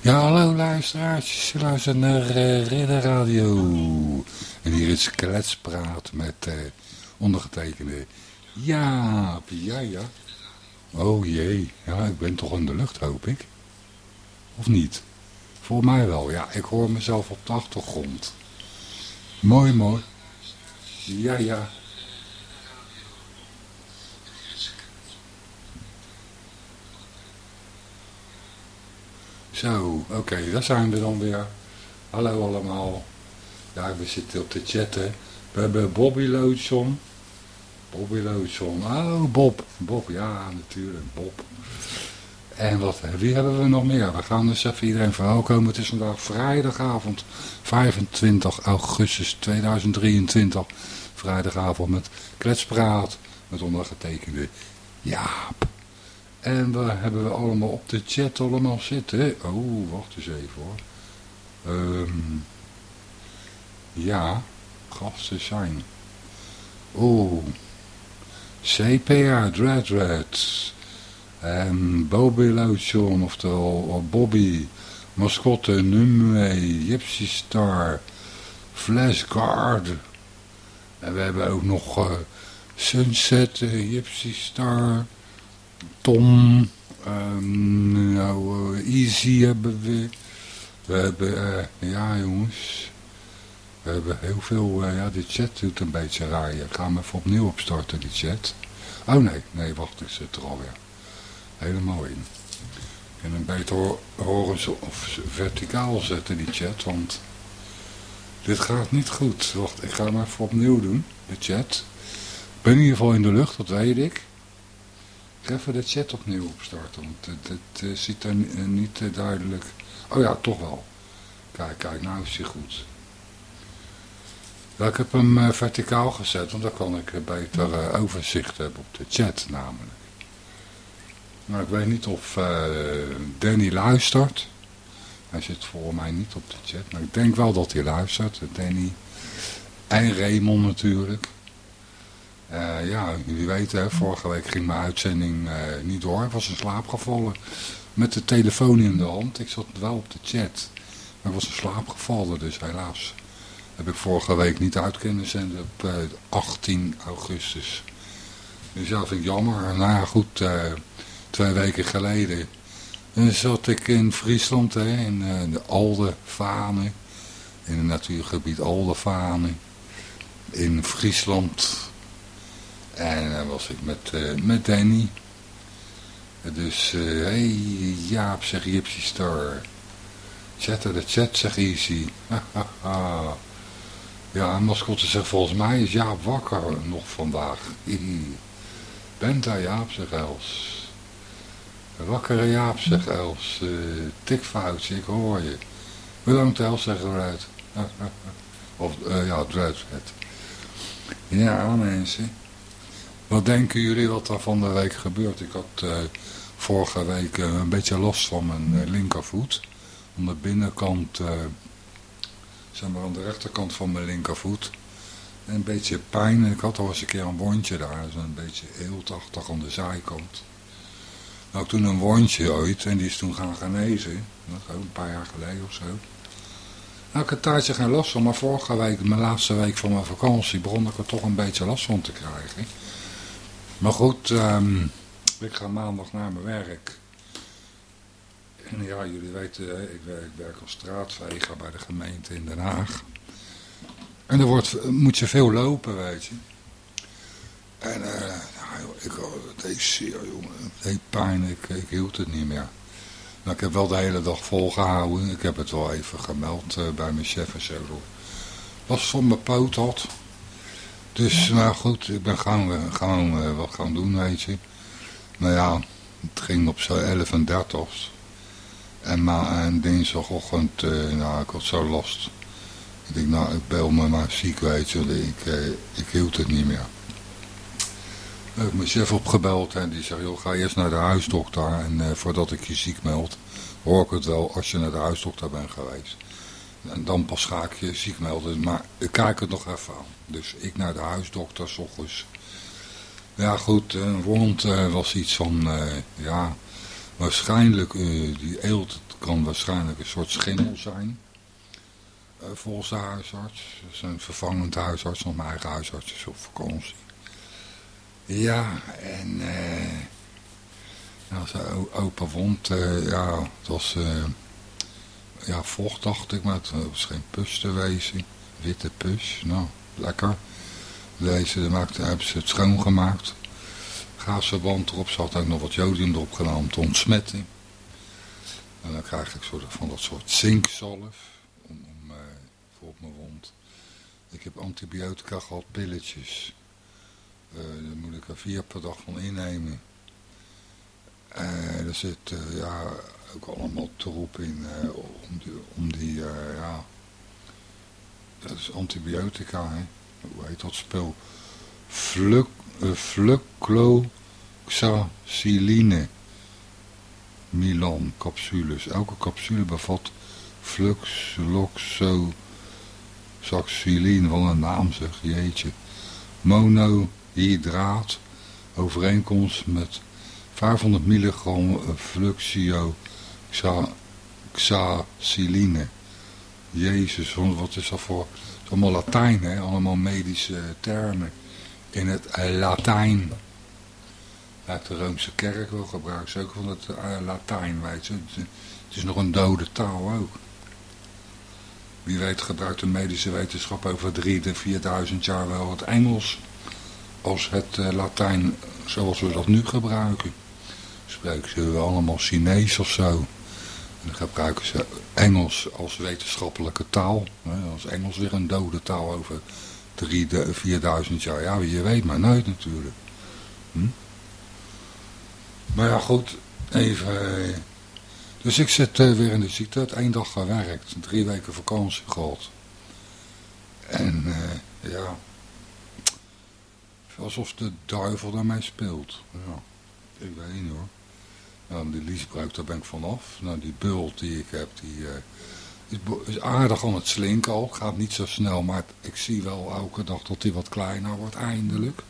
Ja, hallo luisteraars. Je luistert naar uh, Radio. En hier is Kletspraat met uh, ondergetekende Jaap. Ja, ja. Oh jee. Ja, ik ben toch in de lucht, hoop ik. Of niet? Voor mij wel. Ja, ik hoor mezelf op de achtergrond. Mooi, mooi. Ja, ja. Zo, oké, daar zijn we dan weer. Hallo allemaal. Ja, we zitten op de chatten. We hebben Bobby Loodson. Bobby Loodson. Oh, Bob. Bob, ja, natuurlijk, Bob. En wat, wie hebben we nog meer? We gaan dus even iedereen verwelkomen. Het is vandaag vrijdagavond, 25 augustus 2023. Vrijdagavond met kletspraat, met ondergetekende Jaap. En waar hebben we allemaal op de chat allemaal zitten? Oh, wacht eens even hoor. Um, ja, gasten zijn. Oh, CPA, Dread. Um, Bobby Lotion, oftewel Bobby. Mascotte, Numwe, Gypsy Star. Flashguard. En we hebben ook nog uh, Sunset, uh, Gypsy Star... Tom, um, nou, Easy hebben we. We hebben, uh, ja jongens, we hebben heel veel, uh, ja de chat doet een beetje raar. Ik ga hem even opnieuw opstarten, die chat. Oh nee, nee, wacht, ik zit er alweer. Helemaal in. Kan hem beter horen of verticaal zetten, die chat, want dit gaat niet goed. Wacht, ik ga hem even opnieuw doen, de chat. Ik ben in ieder geval in de lucht, dat weet ik even de chat opnieuw opstarten, want het, uh, ziet er uh, niet uh, duidelijk... Oh ja, toch wel. Kijk, kijk, nou is hij goed. Ik heb hem verticaal gezet, want dan kan ik beter overzicht hebben op de chat namelijk. Maar ik weet niet of Danny luistert. Hij zit voor mij niet op de chat, maar ik denk wel dat hij luistert, Danny. En Raymond natuurlijk. Uh, ja, jullie weten, vorige week ging mijn uitzending uh, niet door. Ik was in slaap gevallen met de telefoon in de hand. Ik zat wel op de chat, maar ik was in slaap gevallen. Dus helaas heb ik vorige week niet uit kunnen zenden op uh, 18 augustus. Dus ja, vind ik jammer. Nou goed, twee weken geleden zat ik in Friesland, hè, in de Alde Vanen. In het natuurgebied Alde Vanen. In Friesland en dan was ik met, uh, met Danny. Dus, hé, uh, hey, Jaap, zeg Gypsy Star. Chatter de chat, zeg Easy. ja, mascotte zegt, volgens mij is Jaap wakker nog vandaag. Bent daar Jaap, zegt Els. Wakkere Jaap, zegt Els. Uh, tikfoutje, ik hoor je. Bedankt Els, zegt eruit. of, uh, ja, eruit. Ja, mensen. Wat denken jullie wat er van de week gebeurt? Ik had uh, vorige week uh, een beetje last van mijn uh, linkervoet. Aan de binnenkant, zeg maar aan de rechterkant van mijn linkervoet. een beetje pijn. Ik had al eens een keer een wondje daar. Zo een beetje eeltachtig aan de zijkant. Nou, toen een wondje ooit. En die is toen gaan genezen. Een paar jaar geleden of zo. Nou, ik had tijdje geen last van. Maar vorige week, mijn laatste week van mijn vakantie, begon ik er toch een beetje last van te krijgen. Maar goed, um, ik ga maandag naar mijn werk. En ja, jullie weten, ik werk, ik werk als straatveger bij de gemeente in Den Haag. En er wordt, moet je veel lopen, weet je. En uh, nou, ik, het deed zeer, jongen. Het deed pijn, ik, ik hield het niet meer. Nou, ik heb wel de hele dag volgehouden. Ik heb het wel even gemeld uh, bij mijn chef en zo. Was van mijn poot had. Dus nou goed, ik ben gaan, gaan uh, wat gaan doen, weet je. Nou ja, het ging op zo'n 11 en 30. En, ma en dinsdagochtend, uh, nou ik had zo last. Ik denk, nou ik bel me maar ziek, weet je. Ik, uh, ik hield het niet meer. Ik heb mijn chef opgebeld en die zei, joh, ga eerst naar de huisdokter. En voordat ik je ziek meld, hoor ik het wel als je naar de huisdokter bent geweest. En dan pas ga ik je ziek melden. Maar ik kijk het nog even aan. Dus ik naar de huisdokter, s. Ja goed, wond uh, was iets van, uh, ja, waarschijnlijk die eelt, kan waarschijnlijk een soort schimmel zijn. Volgens de huisarts. Dat is een vervangend huisarts, want mijn eigen huisarts is op vakantie. Ja, en uh, ja, zijn opa wond, ja, het was ja, vocht dacht ik, maar het was geen pus te wezen. Witte pus, nou, lekker. Deze maakte, hebben ze het schoongemaakt. Gaasverband erop, ze had ook nog wat jodium erop gedaan om te ontsmetten. En dan krijg ik soort van dat soort zinkzalf om, om, voor op mijn wond. Ik heb antibiotica gehad, pilletjes. Uh, daar moet ik er vier per dag van innemen. Uh, er zit uh, ja, ook allemaal troep in om die, om die ja, dat is antibiotica, hè. hoe heet dat spul? Flucloxaciline. Milan capsules. Elke capsule bevat fluxloxoxacilin, van een naam zeg, jeetje. Monohydraat, overeenkomst met 500 milligram fluxioxaciline. Jezus, wat is dat voor... Het is allemaal Latijn, hè? allemaal medische termen. In het Latijn. Uit de Roomse kerk wel gebruiken ze ook van het uh, Latijn, weet. Het is nog een dode taal ook. Wie weet gebruikt de medische wetenschap over 3.000, 4.000 jaar wel het Engels als het Latijn zoals we dat nu gebruiken. Spreken ze allemaal Chinees of zo. Dan gebruiken ze Engels als wetenschappelijke taal. Als Engels weer een dode taal over 3.000, 4.000 jaar. Ja, je weet maar nooit natuurlijk. Hm? Maar ja, goed. Even... Eh, dus ik zit uh, weer in de ziekte. Het één dag gewerkt. Drie weken vakantie gehad. En uh, ja... Alsof de duivel daarmee speelt. Ja, ik weet niet hoor. Die liesbruik, daar ben ik vanaf. Nou, die bult die ik heb, die uh, is, aardig aan het slinken al. Gaat niet zo snel, maar ik zie wel elke dag dat hij wat kleiner wordt, eindelijk.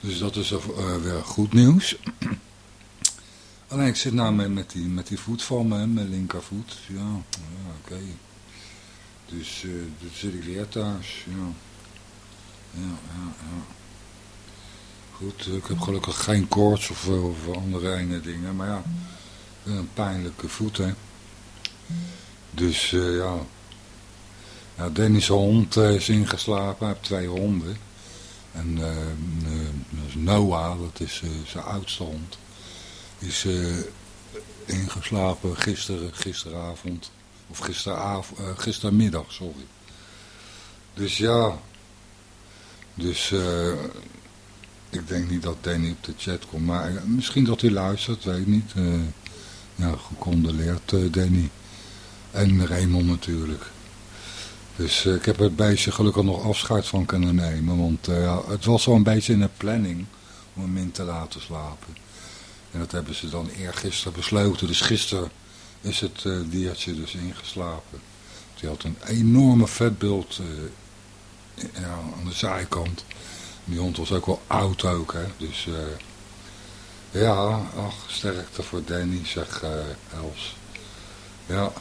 Dus dat is uh, weer goed nieuws. Alleen ik zit nou met, die, met die voet van me, mijn linkervoet. Ja, ja oké. Dus uh, zit ik weer thuis, ja. Ja, ja, ja. Goed, ik heb gelukkig geen koorts of, of andere enge dingen, maar ja, een pijnlijke voet, hè. Dus uh, ja, Dennis' hond uh, is ingeslapen, hij heeft twee honden. En uh, Noah, dat is zijn oudste hond, is ingeslapen gisteren, gisteravond, of gisteravond, gistermiddag, sorry. Dus ja, dus ik denk niet dat Danny op de chat komt, maar misschien dat hij luistert, weet ik niet. Uh, ja, gecondoleerd uh, Danny. En Raymond natuurlijk. Dus ik heb het beestje gelukkig nog afscheid van kunnen nemen, want het was wel een beetje in de planning om hem in te laten slapen. En dat hebben ze dan eergisteren besloten, dus gisteren is het diertje dus ingeslapen. Die had een enorme vetbeeld ja, aan de zijkant. Die hond was ook wel oud ook, hè. Dus uh, ja, ach, sterkte voor Danny, zeg uh, Els. Ja.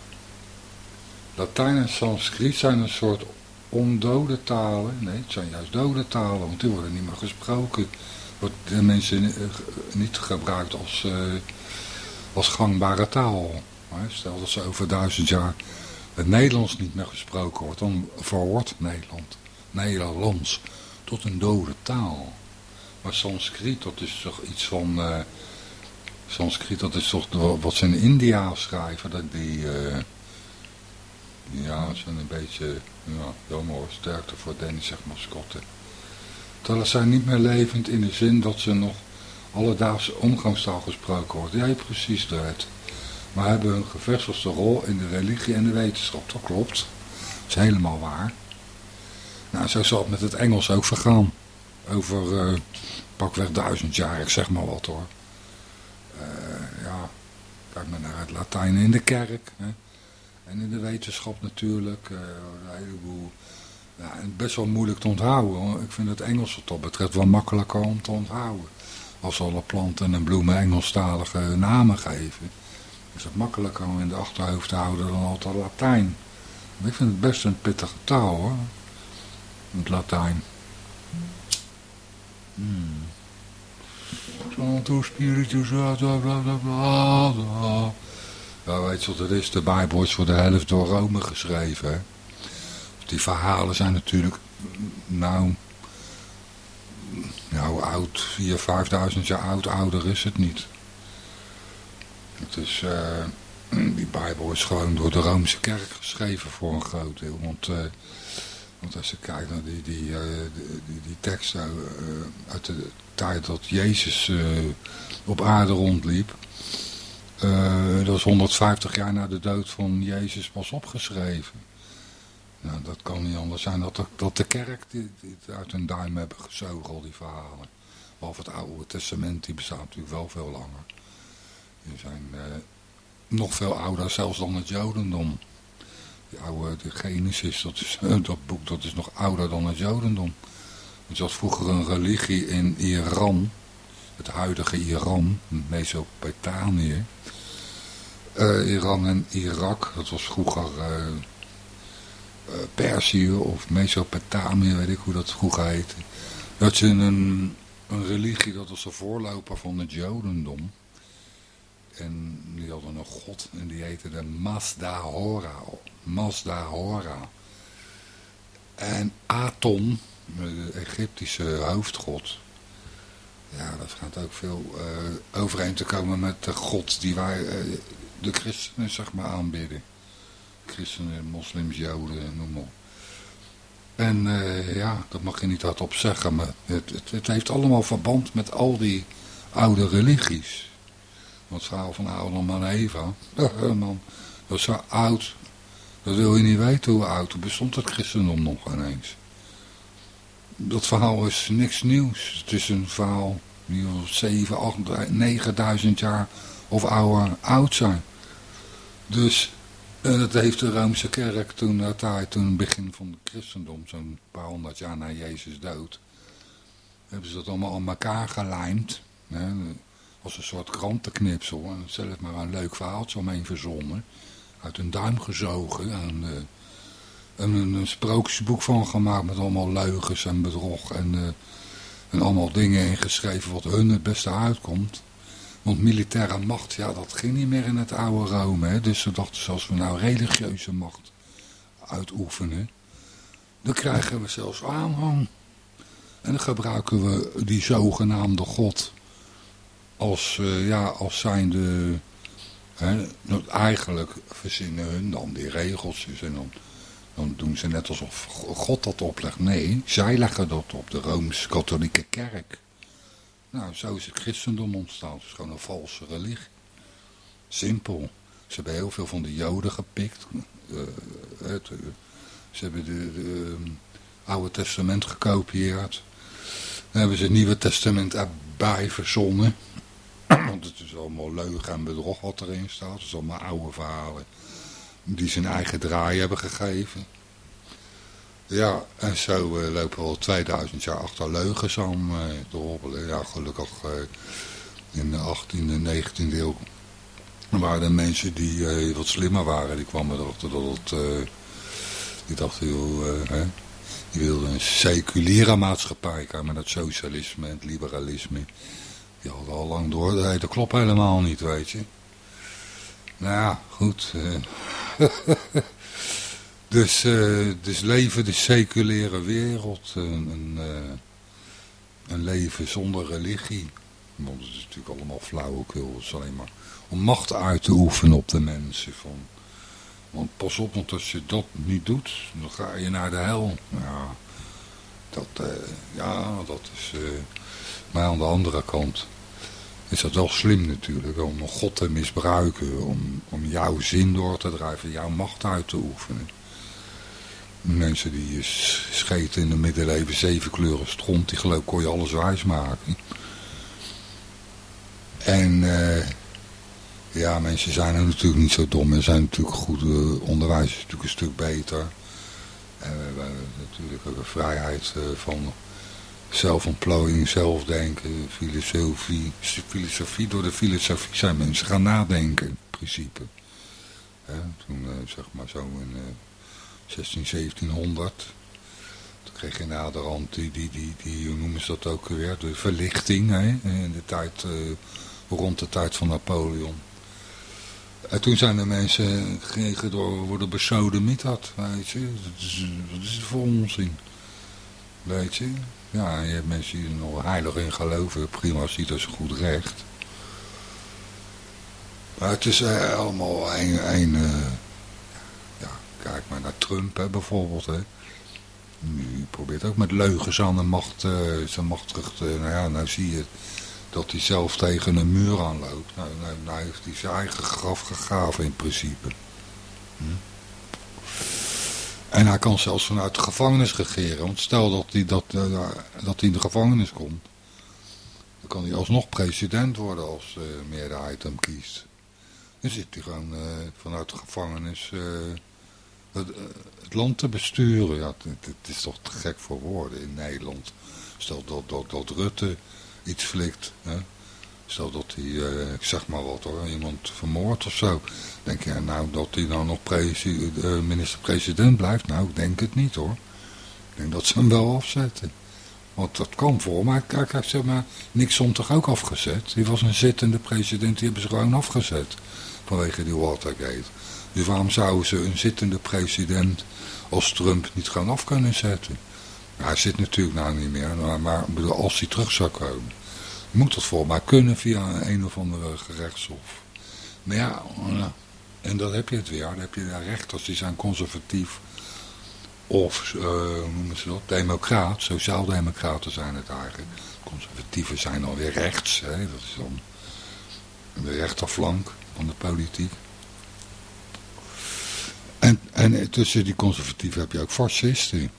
Latijn en Sanskriet zijn een soort ondode talen. Nee, het zijn juist dode talen, want die worden niet meer gesproken. Wordt de mensen uh, niet gebruikt als, als gangbare taal. Stel dat ze over duizend jaar het Nederlands niet meer gesproken wordt, dan verhoort Nederland. Nederlands tot een dode taal. Maar Sanskriet, dat is toch iets van... Uh, Sanskriet, dat is toch wat ze in India schrijven. Dat die... Uh, ja, zijn een beetje... Ja, jammer sterkte voor Dennis, zeg maar. Terwijl ze zijn niet meer levend in de zin dat ze nog alledaagse omgangstaal gesproken wordt. Jij precies dat. Maar hebben een gevestigde rol in de religie en de wetenschap. Dat klopt. Dat is helemaal waar. Nou, zo zal het met het Engels ook vergaan. Over uh, pakweg duizend jaar, ik zeg maar wat hoor. Uh, ja, kijk maar naar het Latijn in de kerk. Hè. En in de wetenschap natuurlijk. Uh, een heleboel. Ja, best wel moeilijk te onthouden. Ik vind het Engels wat dat betreft wel makkelijker om te onthouden. Als alle planten en bloemen Engelstalige namen geven. is het makkelijker om in de achterhoofd te houden dan altijd Latijn. ik vind het best een pittige taal hoor. Het Latijn. Hmm. Santo Spiritus, bla bla bla bla Ja, weet je wat het is? De Bijbel is voor de helft door Rome geschreven. Die verhalen zijn natuurlijk, nou, nou oud, 4.000, 5.000 jaar oud, ouder is het niet. Het is, uh, die Bijbel is gewoon door de Romeinse kerk geschreven voor een groot deel. Want, uh, want als je kijkt naar die, die, uh, die, die, teksten uit de tijd dat Jezus op aarde rondliep. dat is 150 jaar na de dood van Jezus pas opgeschreven. Nou, dat kan niet anders zijn dat de, dat de kerk dit, uit een duim hebben gezogen, al die verhalen. Behalve het Oude Testament, die bestaat natuurlijk wel veel langer. Die zijn eh, nog veel ouder zelfs dan het Jodendom. Die oude de Genesis, dat, is, dat boek dat is nog ouder dan het Jodendom. Het was vroeger een religie in Iran, het huidige Iran, Mesopotamië. Uh, Iran en Irak, dat was vroeger uh, Perzië of Mesopotamië, weet ik hoe dat vroeger heette. Dat is een, een religie, dat was de voorloper van het Jodendom. En die hadden een god en die heette de Mazda Mazda Hora. En Aton, de Egyptische hoofdgod. Ja, dat gaat ook veel uh, overeen te komen met de god die wij, uh, de christenen zeg maar, aanbidden. Christenen, moslims, joden, noem maar En ja, dat mag je niet hardop zeggen, maar het, het, het heeft allemaal verband met al die oude religies. Want het verhaal van Adam en Eva, man, dat is zo oud. Dat wil je niet weten hoe oud. Bestond het christendom nog ineens. Dat verhaal is niks nieuws. Het is een verhaal die al 7, 8, 9000 jaar of ouder oud zijn. Dus dat heeft de Roomse kerk toen uit toen het begin van het christendom, zo'n paar honderd jaar na Jezus dood, hebben ze dat allemaal aan elkaar gelijmd. Hè, als een soort krantenknipsel. En zelf maar een leuk verhaaltje omheen verzonnen. Uit een duim gezogen. En, uh, een, een, sprookjesboek van gemaakt met allemaal leugens en bedrog. En, uh, en allemaal dingen ingeschreven wat hun het beste uitkomt. Want militaire macht, ja, dat ging niet meer in het oude Rome. Hè? Dus ze dachten, als we nou religieuze macht uitoefenen, dan krijgen we zelfs aanhang. En dan gebruiken we die zogenaamde God als, uh, ja, als zijnde... Hè, eigenlijk verzinnen hun dan die regeltjes en dan, dan doen ze net alsof God dat oplegt. Nee, zij leggen dat op de Rooms-Katholieke Kerk. Nou, zo is het christendom ontstaan. Het is gewoon een valse religie. Simpel. Ze hebben heel veel van de joden gepikt. Het, uh, ze hebben de um, Oude Testament gekopieerd. Dan hebben ze het Nieuwe Testament erbij verzonnen. Want het is allemaal leugen en bedrog wat erin staat. Het is allemaal oude verhalen. Die zijn eigen draai hebben gegeven. Ja, en zo uh, lopen we al 2000 jaar achter leugens aan uh, te hobbelen. Ja, gelukkig uh, in de 18e, 19e eeuw waren er mensen die wat slimmer waren. Die kwamen erachter dat het... die dachten, joh, hè, die wilden een seculiere maatschappij. Maar dat socialisme en het liberalisme... Die hadden al lang door. Dat klopt helemaal niet, weet je. Nou ja, goed. Dus, uh, dus leven de seculiere wereld. Een, een, uh, een, leven zonder religie. Want het is natuurlijk allemaal flauwekul. Het is alleen maar om macht uit te oefenen op de mensen. Van, want pas op, want als je dat niet doet, dan ga je naar de hel. Ja, dat, uh, ja, dat is... maar aan de andere kant is dat wel slim natuurlijk. Om God te misbruiken. Om, om jouw zin door te drijven. Jouw macht uit te oefenen. Mensen die scheten in de middeleeuwen zeven kleuren stront, die geloof kon je alles wijs maken. En uh, ja, mensen zijn er natuurlijk niet zo dom. Er zijn natuurlijk goed, uh, onderwijs is natuurlijk een stuk beter. En we hebben natuurlijk ook een vrijheid uh, van zelfontplooiing, zelfdenken, filosofie. Filosofie, door de filosofie zijn mensen gaan nadenken. principe. toen, zeg maar zo in 16, 1700 kreeg je naderhand die, die, die, die, hoe noemen ze dat ook weer, de verlichting hè, in de tijd, uh, rond de tijd van Napoleon. En toen zijn de mensen gekregen door worden besodemiet had, weet je. Dat is, dat is voor onzin. Weet je. Ja, je hebt mensen die er nog heilig in geloven. Prima, ziet als goed recht. Maar het is uh, allemaal een... een uh, ja, kijk maar naar Trump bijvoorbeeld. Hè. Nu probeert ook met leugens aan de macht, uh, zijn macht terug te... Nou ja, nou zie je dat hij zelf tegen een muur aanloopt. Nou, nou, nou heeft hij zijn eigen graf gegraven in principe. Hm? En hij kan zelfs vanuit de gevangenis regeren. Want stel dat hij, dat, uh, dat in de gevangenis komt. Dan kan hij alsnog president worden als uh, meerderheid hem kiest. Dan zit hij gewoon uh, vanuit de gevangenis het, eh, het, land te besturen. Ja, het, is toch te gek voor woorden in Nederland. Stel dat, dat, dat Rutte iets flikt. Hè? Stel dat hij, ik zeg maar wat hoor, iemand vermoordt of zo. Denk je nou dat hij dan nog uh, minister-president blijft? Nou, ik denk het niet hoor. Ik denk dat ze hem wel afzetten. Want dat kan voor. Maar kijk, zeg maar, Nixon toch ook afgezet? Die was een zittende president, die hebben ze gewoon afgezet. Vanwege die Watergate. Dus waarom zouden ze een zittende president als Trump niet gaan af kunnen zetten? hij zit natuurlijk nou niet meer, maar, maar als hij terug zou komen, moet dat voor mij kunnen via een, een of andere gerechtshof. Maar ja, en dan heb je het weer, dan heb je de rechters, die zijn conservatief of, uh, hoe noemen ze dat, democraat, sociaaldemocraten zijn het eigenlijk. Conservatieven zijn alweer rechts, hè? dat is dan de rechterflank van de politiek. En, en tussen die conservatieven heb je ook fascisten.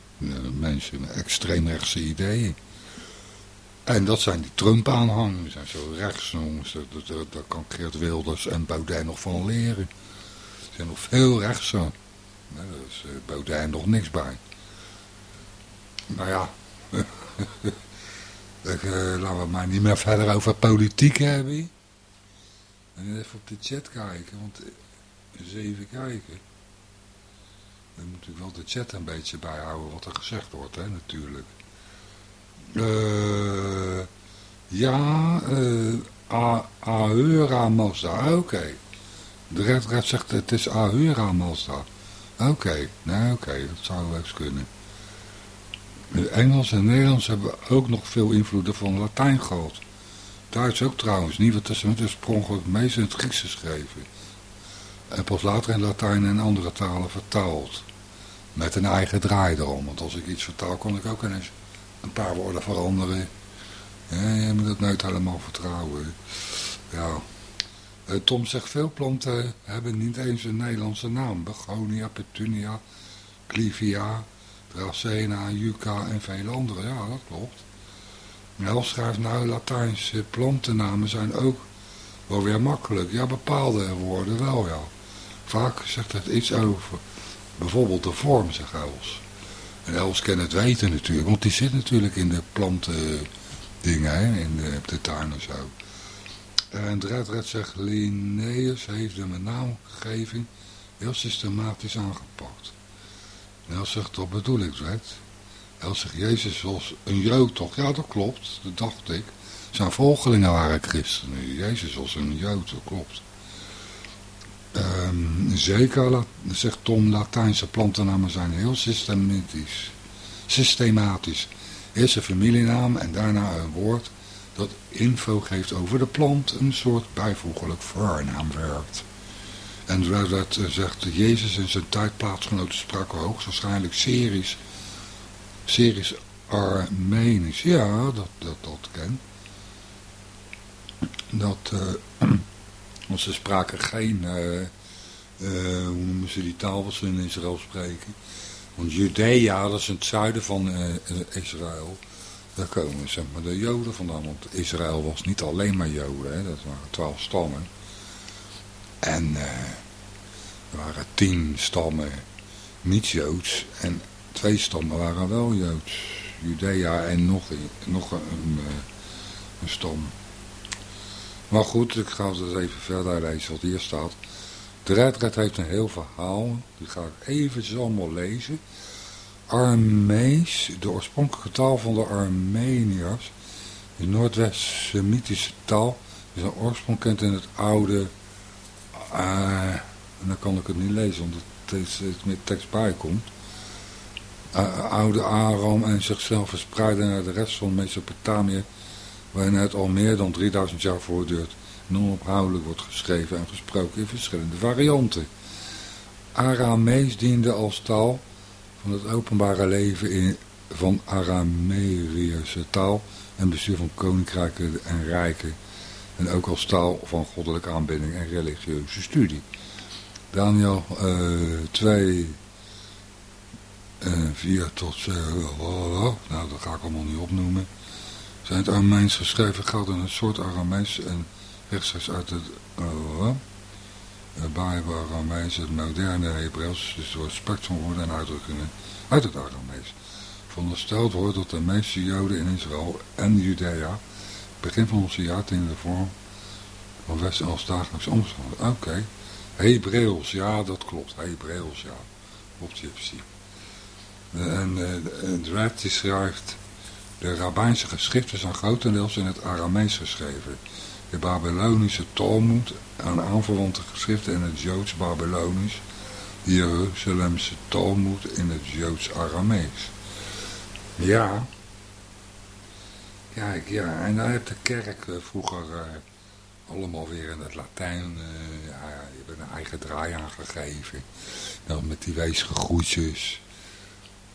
Mensen met extreemrechtse ideeën. En dat zijn die Trump-aanhangers. Die zijn zo rechts. Daar kan Geert Wilders en Baudet nog van leren. Zijn nog veel rechtser. Daar is uh, nog niks bij. Maar ja... Ik, uh, laten we maar niet meer verder over politiek hebben. En even op de chat kijken, want eens even kijken. We moeten natuurlijk wel de chat een beetje bijhouden wat er gezegd wordt, hè, natuurlijk. Uh, ja, uh, Ahura Mazda, oké. De red zegt het is Ahura Mazda. Oké, nee, oké, dat zou wel eens kunnen. Engels en Nederlands hebben ook nog veel invloeden van Latijn gehad. Duits ook trouwens, Nieuwe Testament is oorspronkelijk meest in het Grieks geschreven. En pas later in Latijn en andere talen vertaald. Met een eigen draai erom. Want als ik iets vertaal, kon ik ook ineens een paar woorden veranderen. Ja, je moet het nooit helemaal vertrouwen. Ja. Eh, Tom zegt, veel planten hebben niet eens een Nederlandse naam. Begonia, petunia, clivia, dracena, yucca en vele andere. Ja, dat klopt. Nel schrijft, nou, Latijnse plantennamen zijn ook wel weer makkelijk. Ja, bepaalde woorden wel, ja. Vaak zegt het iets over bijvoorbeeld de vorm, zegt Els. En Els kan het weten natuurlijk, want die zit natuurlijk in de planten dingen, hè, in de, de tuin en zo. En Dredred zegt, Linnaeus heeft een naamgeving heel systematisch aangepakt. En Els zegt, dat bedoel ik, Dred. Els zegt, Jezus was een jood toch? Ja, dat klopt, dat dacht ik. Zijn volgelingen waren christenen. Jezus was een jood, dat klopt. Um, zeker, zegt Tom, Latijnse plantennamen zijn heel systematisch. Systematisch. Eerst een familienaam en daarna een woord info geeft over de plant, een soort bijvoeglijk voornaam werkt. En dat zegt Jezus en zijn tijdplaatsgenoten spraken hoogstwaarschijnlijk series, series Armenisch. Ja, dat, dat, dat ken. Dat... Uh, Want ze spraken geen, uh, hoe noemen ze die taal wat ze in Israël spreken. Want Judea, dat is in het zuiden van Israël. Daar komen zeg de Joden vandaan. Want Israël was niet alleen maar Joden, hè, dat waren twaalf stammen. En er waren tien stammen niet Joods. En twee stammen waren wel Joods. Judea en nog, nog een, een stam. Maar goed, ik ga het even verder lezen wat hier staat. De Red heeft een heel verhaal, die ga ik eventjes allemaal lezen. Armees, de oorspronkelijke taal van de Armeniërs, de Noordwest-Semitische taal, is een oorsprong kent in het oude, uh, dan kan ik het niet lezen omdat er steeds meer tekst bij komt. Uh, oude Aram en zichzelf verspreiden naar de rest van Mesopotamië, waarin het al meer dan 3000 jaar voortduurt en onophoudelijk wordt geschreven en gesproken in verschillende varianten. Aramees diende als taal van het openbare leven in, van Aramerische taal en bestuur van koninkrijken en rijken. En ook als taal van goddelijke aanbidding en religieuze studie. Daniel uh, 2, uh, 4 tot 7, nou dat ga ik allemaal niet opnoemen, zijn het Arameens geschreven gelden een soort Aramees en rechtstreeks uit het Bijbel Aramees, het moderne Hebreeuws, dus door het spectrum woorden en uitdrukkingen uit het Aramees. Verondersteld wordt dat de meeste Joden in Israël en Judea begin van onze in de vorm van Westen als dagelijks. Oké, okay. Hebreeuws, ja dat klopt, Hebreeuws, ja, klopt Gypsy. En uh, schrijft, de rabbijnse geschriften zijn grotendeels in het Aramees geschreven. De Babylonische Talmud en aanverwante geschriften in het Joods-Babylonisch, de Jeruzalemse Talmud in het Joods-Aramees. Ja, Kijk, ja, en dan heeft de kerk uh, vroeger uh, allemaal weer in het Latijn, uh, ja, je hebt een eigen draai aangegeven. Dan met die weesige groetjes.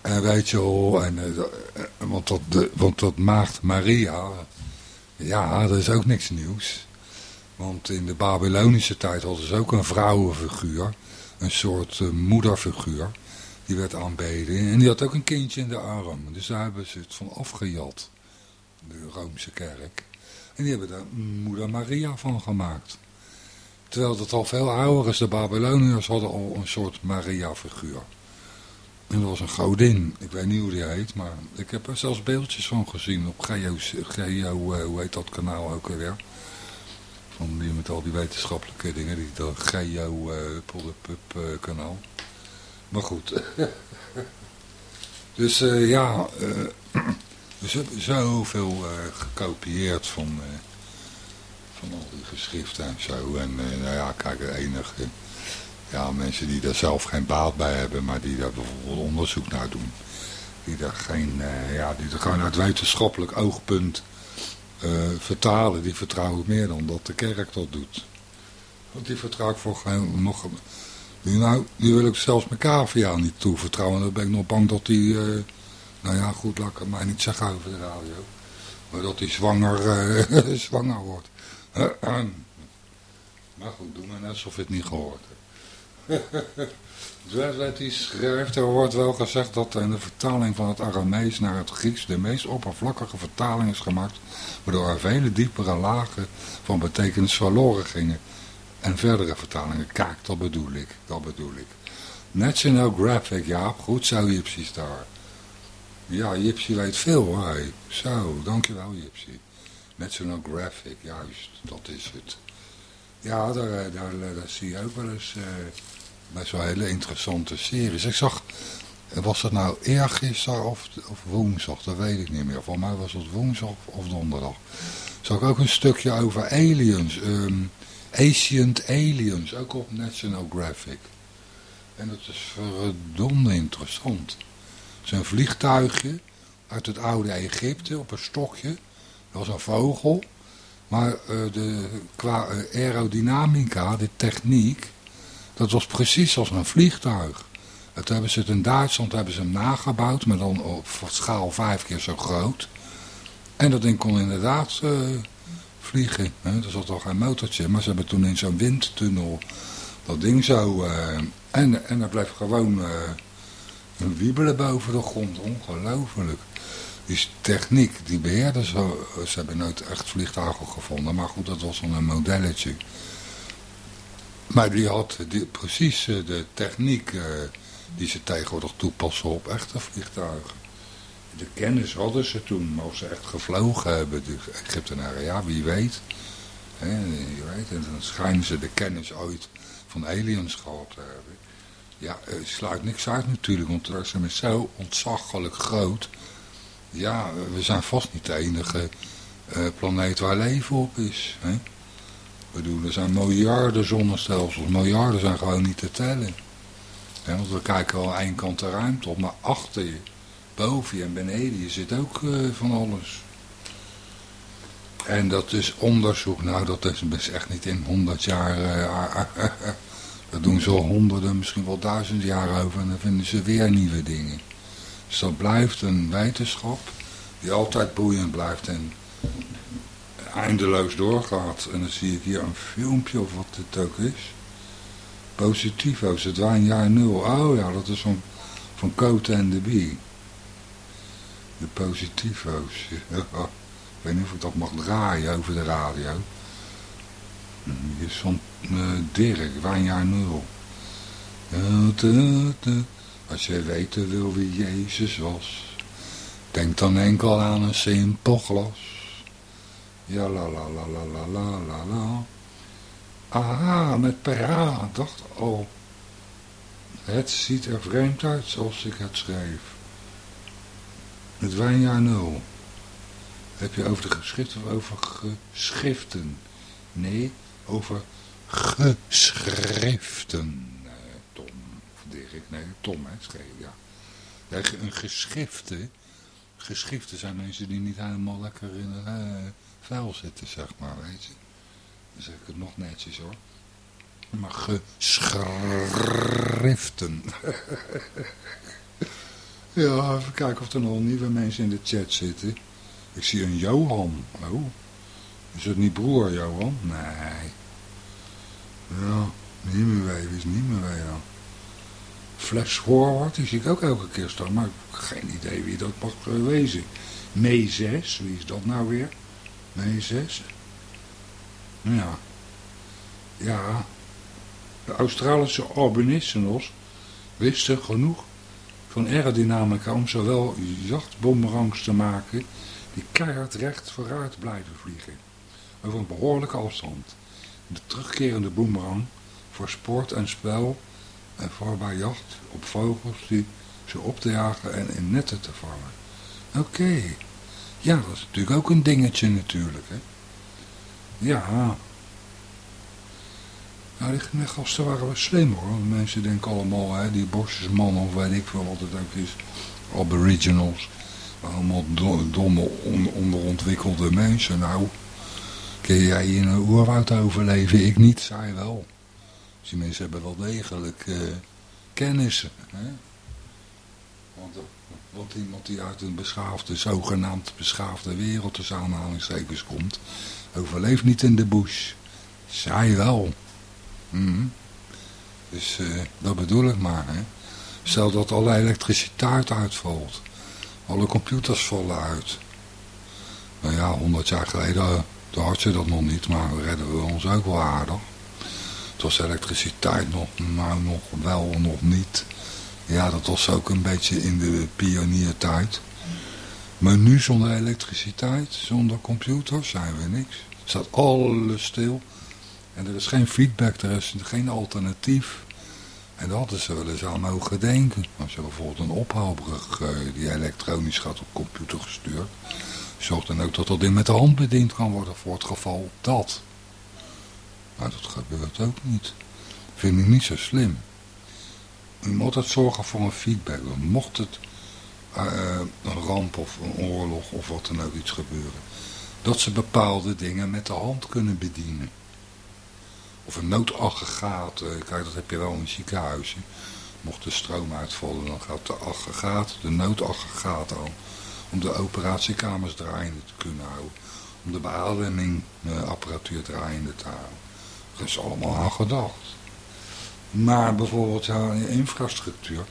En weet je wel, en, want, dat, de, want dat maagd Maria, ja, dat is ook niks nieuws. Want in de Babylonische tijd hadden ze ook een vrouwenfiguur, een soort moederfiguur. Die werd aanbeden en die had ook een kindje in de arm. Dus daar hebben ze het van afgejat de Roomse kerk. En die hebben daar moeder Maria van gemaakt. Terwijl dat al veel ouder is. De Babyloniërs hadden al een soort Maria-figuur. En dat was een godin. Ik weet niet hoe die heet, maar ik heb er zelfs beeldjes van gezien op Geo, uh, hoe heet dat kanaal ook weer. Van die met al die wetenschappelijke dingen, die dat Geo uh, uh, kanaal. Maar goed. dus uh, ja, dus we hebben zoveel uh, gekopieerd van, uh, van al die geschriften en zo. En uh, nou ja, kijk, de enige ja, mensen die daar zelf geen baat bij hebben, maar die daar bijvoorbeeld onderzoek naar doen. Die daar geen, ja, die er gewoon uit wetenschappelijk oogpunt vertalen, die vertrouw ik meer dan dat de kerk dat doet. Want die vertrouw ik voor geen, nog... Die, nou, die wil ik zelfs mijn cavia niet toevertrouwen. Dan ben ik nog bang dat die nou ja, goed, laat ik mij niet zeggen over de radio. Maar dat hij zwanger, zwanger wordt. maar goed, doe maar net alsof je het niet gehoord. Dwellet schrijft, er wordt wel gezegd dat in de vertaling van het Aramees naar het Grieks de meest oppervlakkige vertaling is gemaakt, waardoor er vele diepere lagen van betekenis verloren gingen. En verdere vertalingen, kijk, dat bedoel ik, dat bedoel ik. National Graphic, ja, goed zo, Gypsy Star. Ja, Gypsy weet veel hoor. Zo, dankjewel Gypsy. National Graphic, juist, dat is het. Ja, daar, eh, daar, eh, daar zie je ook wel eens uh, best wel hele interessante series. Ik zag, was dat nou eergisteren of, of woensdag, dat weet ik niet meer. Voor mij was het woensdag of donderdag. Zag ik ook een stukje over aliens, um, Ancient Aliens, ook op National Graphic. En dat is verdomde interessant. Zijn vliegtuigje uit het oude Egypte op een stokje. Dat was een vogel. Maar uh, de, qua uh, aerodynamica, de techniek, dat was precies als een vliegtuig. Het hebben ze het in Duitsland hebben ze hem nagebouwd, maar dan op schaal vijf keer zo groot. En dat ding kon inderdaad uh, vliegen. Hè? Er zat al geen motortje, maar ze hebben toen in zo'n windtunnel dat ding zo... en, en dat bleef gewoon een wiebelen boven de grond, ongelooflijk. Die techniek, die beheerden ze, ze hebben nooit echt vliegtuigen gevonden, maar goed, dat was dan een modelletje. Maar die had die, precies eh, de techniek uh, die ze tegenwoordig toepassen op echte vliegtuigen. De kennis hadden ze toen, of ze echt gevlogen hebben, de Egyptenaren, ja, wie weet. Je weet. En dan schijnen ze de kennis ooit van aliens gehad hebben. Ja, uh, sluit niks uit natuurlijk, want er zijn zo ontzaglijk groot. Ja, we zijn vast niet de enige planeet waar leven op is. Hè? Bedoel, er zijn miljarden zonnestelsels. Miljarden zijn gewoon niet te tellen. want we kijken al één kant de ruimte op, maar achter je, boven je en beneden je zit ook uh, van alles. En dat is onderzoek, nou dat is best echt niet in honderd jaar, uh, dat doen ze al honderden, misschien wel duizend jaar over en dan vinden ze weer nieuwe dingen. Dus dat blijft een wetenschap die altijd boeiend blijft en eindeloos doorgaat. En dan zie ik hier een filmpje of wat het ook is. Positivo's, het jaar nul. Oh ja, dat is van, van Cote en de Bee. De positivo's. Ik weet niet of ik dat mag draaien over de radio. Hier is van uh, Dirk, jaar nul. Als je weten wil wie Jezus was, denk dan enkel aan een simpel glas. Ja, la, la, la, la, la, la, la, la. Aha, met para, dacht al. Het ziet er vreemd uit zoals ik het schreef. Het wijnjaar nul. Heb je over de geschriften of over geschriften? Nee, over geschriften. Tom, of Dirk, nee, Tom, hè, schreef, ja. Een geschrifte, geschriften zijn mensen die niet helemaal lekker in... Uh, vuil zitten, zeg maar, weet je. Dan zeg ik het nog netjes hoor. Maar geschriften. ja, even kijken of er nog nieuwe mensen in de chat zitten. Ik zie een Johan. Oh, is het niet broer Johan? Nee. Ja, niet meer weten, is niet meer weten. Flash Forward, die zie ik ook elke keer staan, maar ik heb geen idee wie dat mag wezen. Mee 6, wie is dat nou weer? Nee, zes. Ja. Ja. De Australische albinissenos wisten genoeg van aerodynamica om zowel jachtboomerangs te maken die keihard recht vooruit blijven vliegen. Over een behoorlijke afstand. De terugkerende boemerang voor sport en spel en voor bij jacht op vogels die ze op te jagen en in netten te vangen. Oké. Ja, dat is natuurlijk ook een dingetje natuurlijk. Hè? Ja. Nou, die gasten waren wel slim hoor. Mensen denken allemaal, hè, die bosjesmannen of weet ik veel wat het ook is. Aboriginals. Allemaal domme, onderontwikkelde mensen. Nou, kun jij in een oerwoud overleven? Ik niet, zij wel. Die mensen hebben wel degelijk uh, kennis. Hè? Want iemand die uit een beschaafde, zogenaamd beschaafde wereld, tussen aanhalingstekens komt, overleeft niet in de bush. Zij wel. Mm. Dus uh, dat bedoel ik maar. Hè. Stel dat alle elektriciteit uitvalt. Alle computers vallen uit. Nou ja, honderd jaar geleden uh, had je dat nog niet, maar redden we ons ook wel aardig. Het was elektriciteit nog, nou nog wel, nog niet. Ja, dat was ook een beetje in de pioniertijd. Maar nu zonder elektriciteit, zonder computers, zijn we niks. Staat alles stil. En er is geen feedback, er is geen alternatief. En dat hadden ze wel eens aan mogen denken. Als je bijvoorbeeld een ophaalbrug uh, die elektronisch gaat op computer gestuurd. Zorg dan ook dat dat ding met de hand bediend kan worden voor het geval dat. Maar dat gebeurt ook niet. Vind ik niet zo slim. Je moet altijd zorgen voor een feedback. Mocht het uh, een ramp of een oorlog of wat dan ook iets gebeuren. Dat ze bepaalde dingen met de hand kunnen bedienen. Of een noodaggregaat. Uh, kijk, dat heb je wel in ziekenhuizen. Mocht de stroom uitvallen, dan gaat de aggregaat, de noodaggregaat aan. Om de operatiekamers draaiende te kunnen houden. Om de beademingapparatuur draaiende te houden. Er is allemaal aan gedacht. Maar bijvoorbeeld ja, infrastructuur.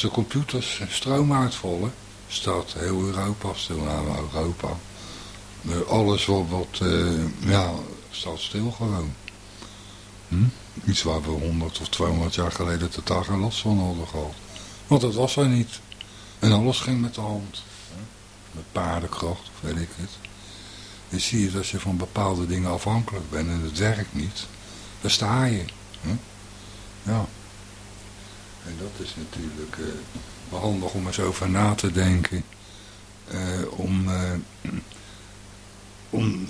De computers stroom uitvallen, staat heel Europa stil. Nou, Europa. Alles wat, wat uh, ja, staat stil gewoon. Hm? Iets waar we 100 of 200 jaar geleden totaal geen last van hadden gehad. Want dat was er niet. En alles ging met de hand. Met paardenkracht, of weet ik het. Je zie je dat je van bepaalde dingen afhankelijk bent en het werkt niet. Dan sta je. Ja. En dat is natuurlijk uh, wel handig om eens over na te denken. Uh, om uh, om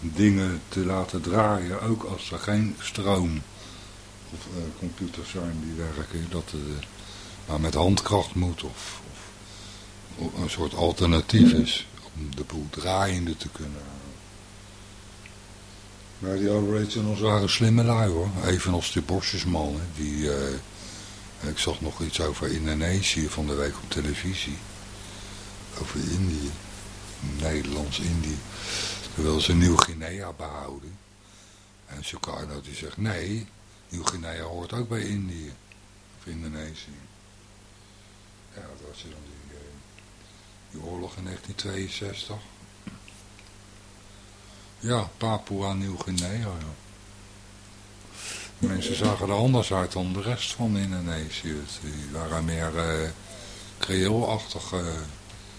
dingen te laten draaien, ook als er geen stroom of computers zijn die werken, dat maar met handkracht moet of, of, een soort alternatief is om de boel draaiende te kunnen. Maar die Aboriginals waren slimme lui hoor. Evenals die bosjesman. Die, uh, ik zag nog iets over Indonesië van de week op televisie. Over Indië. Nederlands-Indië. Wilden ze Nieuw-Guinea behouden. En Sukarno die zegt nee, Nieuw-Guinea hoort ook bij Indië. Of Indonesië. Ja, dat was dan die, uh, die oorlog in 1962. Ja, Papua Nieuw-Guinea. Mensen zagen er anders uit dan de rest van Indonesië. Die waren meer uh,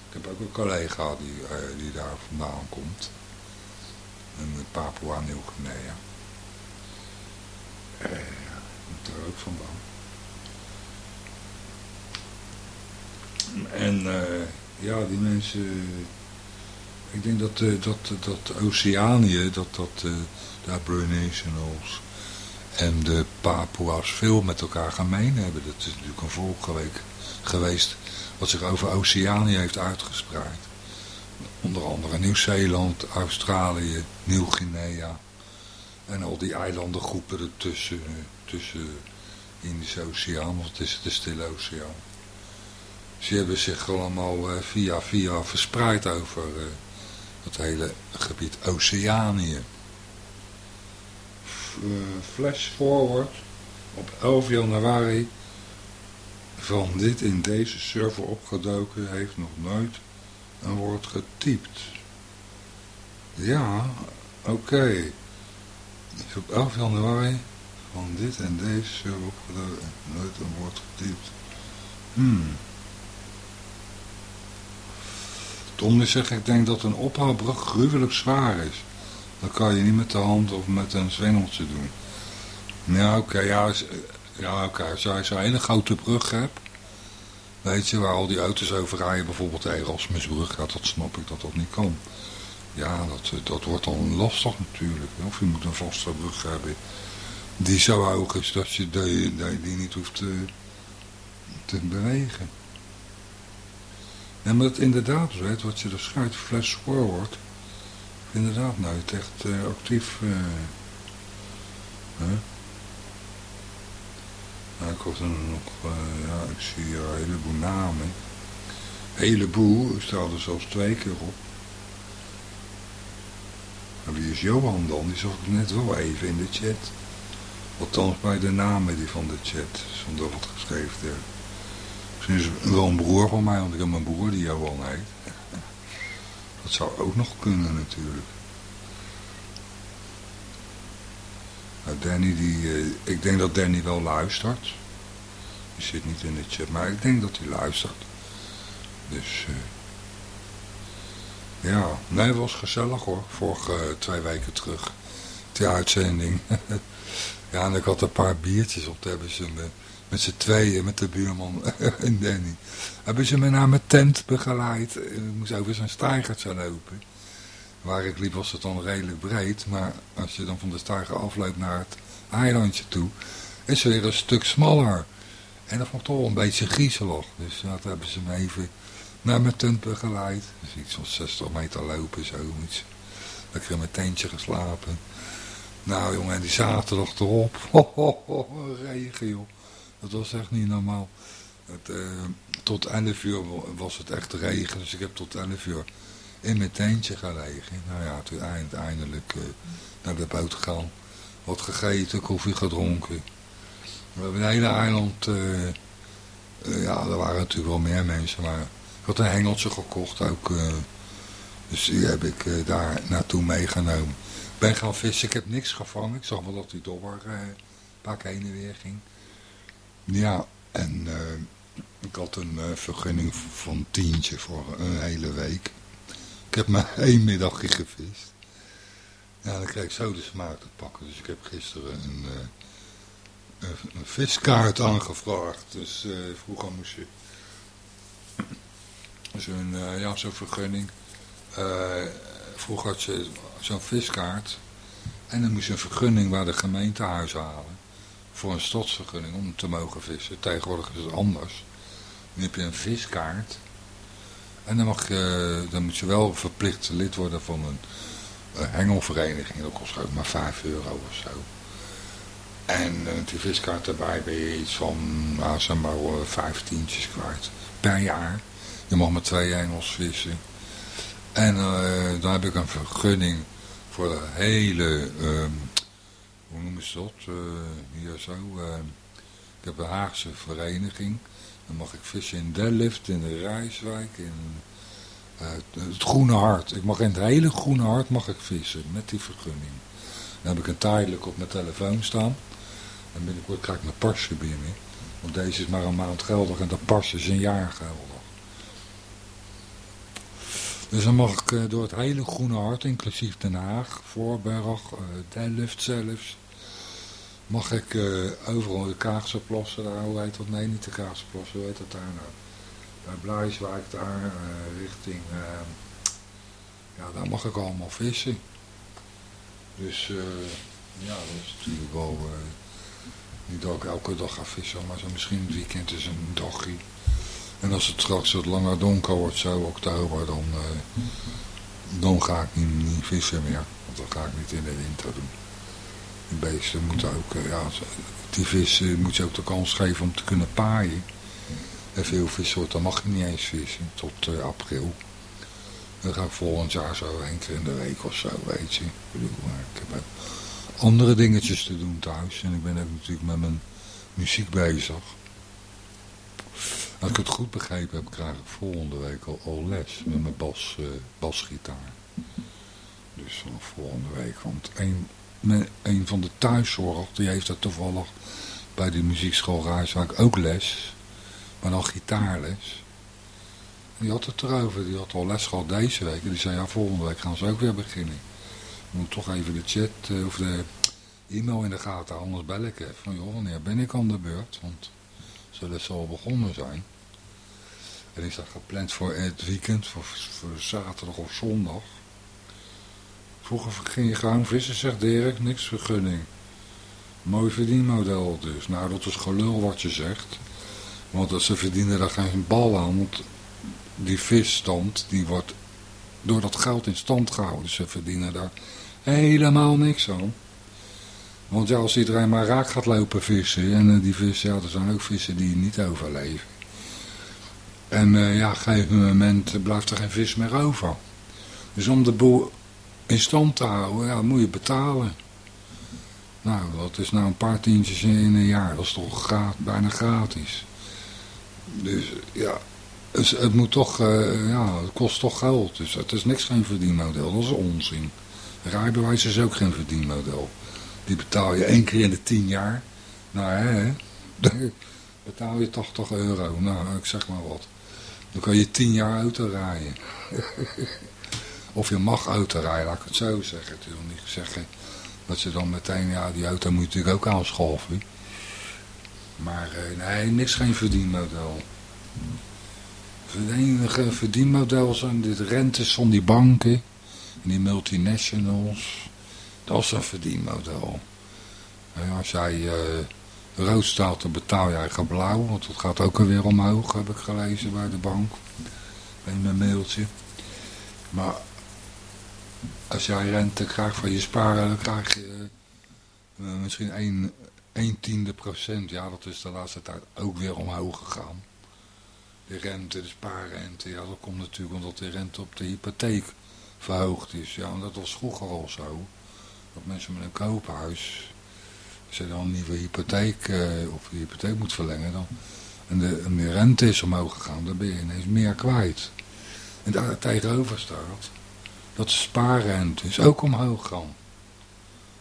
ik heb ook een collega die, uh, die daar vandaan komt. In Papua Nieuw-Guinea. Uh, ook vandaan. En ja, die mensen ik denk dat, uh, dat, dat Oceanië, dat, dat uh, de Aboriginals en de Papua's veel met elkaar gemeen hebben. Dat is natuurlijk een volk geweest wat zich over Oceanië heeft uitgespreid. Onder andere Nieuw-Zeeland, Australië, Nieuw-Guinea en al die eilandengroepen ertussen, tussen Indische Oceaan, of is de Stille Oceaan. Ze hebben zich allemaal via via verspreid over het hele gebied Oceanië. Eh, flash forward op 11 januari van dit in deze server opgedoken heeft nog nooit een woord getypt. Ja, oké. Okay. Dus op 11 januari van dit en deze server opgedoken nooit een woord getypt. Hmm. Tom zegt, ik denk dat een ophaalbrug gruwelijk zwaar is. Dat kan je niet met de hand of met een zwengeltje doen. Ja, oké, ja, ja oké. Als jij zo'n hele grote brug hebt, weet je, waar al die auto's over rijden, bijvoorbeeld de Erasmusbrug, ja, dat snap ik dat dat niet kan. Ja, dat, dat wordt dan lastig natuurlijk. Of je moet een vaste brug hebben die zo hoog is dat je die, die niet hoeft te, te bewegen. En maar het inderdaad weet, wat je er schrijft, flash forward, inderdaad nou, het echt uh, actief. Uh, nou, ik had er nog, uh, ja, ik zie hier een heleboel namen. Een heleboel, ik sta er zelfs twee keer op. Maar wie is Johan dan? Die zag ik net wel even in de chat. Althans bij de namen die van de chat, zonder wat geschreven hebben. Misschien is wel een broer van mij, want ik heb mijn broer die Johan heet. Dat zou ook nog kunnen natuurlijk. Nou, Danny, die, eh, ik denk dat Danny wel luistert. Die zit niet in de chat, maar ik denk dat hij luistert. Dus, uh, ja, nee, het was gezellig hoor. Vorige uh, twee weken terug, die uitzending. ja, en ik had een paar biertjes op, te hebben ze met z'n tweeën, met de buurman en Danny. Hebben ze me naar mijn tent begeleid. Ik moest over zijn steigertje lopen. Waar ik liep was het dan redelijk breed. Maar als je dan van de steiger afloopt naar het eilandje toe, is het weer een stuk smaller. En dat vond ik toch wel een beetje griezelig. Dus dat hebben ze me even naar mijn tent begeleid. Dus iets van 60 meter lopen, zoiets. Lekker in mijn tentje geslapen. Nou jongen, die zaterdag erop. Ho, ho, ho, regen joh. Dat was echt niet normaal. Het, uh, tot 11 uur was het echt regen, dus ik heb tot 11 uur in mijn tentje gelegen. Nou ja, toen eind, eindelijk uh, naar de boot gegaan. Wat gegeten, koffie gedronken. We hebben een hele eiland... Uh, ja, er waren natuurlijk wel meer mensen, maar ik had een hengeltje gekocht ook. dus die heb ik daar naartoe meegenomen. Ik ben gaan vissen, ik heb niks gevangen. Ik zag wel dat die dobber keer heen en weer ging. Ja, en uh, ik had een uh, vergunning van tientje voor een hele week. Ik heb maar één middagje gevist. Ja, dan kreeg ik zo de smaak te pakken. Dus ik heb gisteren een, uh, een viskaart aangevraagd. Dus vroeger moest je zo'n ja, zo'n vergunning. Vroeger had je zo'n viskaart. En dan moest je een vergunning waar de gemeente huis halen. Voor een stadsvergunning om te mogen vissen. Tegenwoordig is het anders. Dan heb je een viskaart. En dan, mag je, dan moet je wel verplicht lid worden van een, hengelvereniging. Dat kost ook maar 5 euro of zo. En met die viskaart erbij ben je iets van, nou, zeg maar, vijf tientjes kwijt per jaar. Je mag met twee engels vissen. En uh, dan heb ik een vergunning voor de hele, uh, hoe noemen ze dat, uh, hier zo. Ehm, ik heb een Haagse vereniging. Dan mag ik vissen in Delft, in de Rijswijk, in eh, het Groene Hart. Ik mag in het hele Groene Hart mag ik vissen met die vergunning. Dan heb ik een tijdelijk op mijn telefoon staan. En binnenkort krijg ik mijn pasje binnen. Want deze is maar een maand geldig en dat pas is een jaar geldig. Dus dan mag ik eh, door het hele Groene Hart, inclusief Den Haag, Voorberg, uh, Delft zelfs, mag ik uh, overal de Kaagse plassen, daar, hoe heet dat? Nee, niet de Kaagse plassen, hoe heet dat daar nou? Bij Blijswijk daar, richting, ja, daar mag ik allemaal vissen. Dus ja, dat is natuurlijk wel, niet dat ik elke dag ga vissen, maar zo misschien het weekend is een dagje. En als het straks wat langer donker wordt, zo oktober, dan, dan ga ik niet, vissen meer. Want dat ga ik niet in de winter doen. Die beesten moeten ook, uh, ja, die vissen moet je ook de kans geven om te kunnen paaien. En veel vissoorten mag je niet eens vissen tot uh, april. Dan ga ik volgend jaar zo één keer in de week of zo, weet je. Ik bedoel, maar ik heb andere dingetjes te doen thuis. En ik ben ook natuurlijk met mijn muziek bezig. Als ik het goed begrepen heb, krijg ik volgende week al, les met mijn bas, uh, basgitaar. Dus vanaf volgende week. Want een, een van de thuiszorg, die heeft dat toevallig bij de muziekschool Rijswijk ook les. Maar dan gitaarles. die had het erover, die had al les gehad deze week. En die zei, ja volgende week gaan ze ook weer beginnen. Moet toch even de chat uh, of de e-mail in de gaten, anders bel ik even. Van joh, wanneer ben ik aan de beurt? Want zullen ze al begonnen zijn. En is dat gepland voor het weekend, voor, voor zaterdag of zondag. Vroeger ging je gewoon vissen, zegt Dirk, niks vergunning. Mooi verdienmodel dus. Nou, dat is gelul wat je zegt. Want ze verdienen daar geen bal aan, want die visstand, die wordt door dat geld in stand gehouden. Ze verdienen daar helemaal niks aan. Want ja, als iedereen maar raak gaat lopen vissen, en uh, die vissen, ja, er zijn ook vissen die niet overleven. En uh, ja, op een gegeven moment blijft er geen vis meer over. Dus om de boel in stand te houden, ja, moet je betalen. Nou, dat is nou een paar tientjes in een jaar. Dat is toch gratis, bijna gratis. Dus ja, het, het moet toch, uh, ja, het kost toch geld. Dus het is niks geen verdienmodel, dat is onzin. Rijbewijs is ook geen verdienmodel. Die betaal je één keer in de tien jaar. Nou hè, betaal je 80 euro. Nou, ik zeg maar wat. Dan kan je tien jaar auto rijden. of je mag auto rijden, laat ik het zo zeggen. Het wil niet zeggen dat ze dan meteen, ja die auto moet je natuurlijk ook aanschaffen. Maar eh, nee, niks geen verdienmodel. Het enige verdienmodel zijn de rentes van die banken. En die multinationals. Dat is een verdienmodel. als jij uh, rood staat, dan betaal jij eigen blauw. Want dat gaat ook alweer omhoog, heb ik gelezen bij de bank. In mijn mailtje. Maar als jij rente krijgt van je sparen, dan krijg je uh, misschien 1, 1 tiende procent. Ja, dat is de laatste tijd ook weer omhoog gegaan. De rente, de spaarrente, ja, dat komt natuurlijk omdat de rente op de hypotheek verhoogd is. Ja, dat was vroeger al zo dat mensen met een koophuis, als je dan een nieuwe hypotheek, uh, of de hypotheek moet verlengen, dan, en, de, de rente is omhoog gegaan, dan ben je ineens meer kwijt. En daar tegenover staat, dat de spaarrente is ook omhoog gegaan.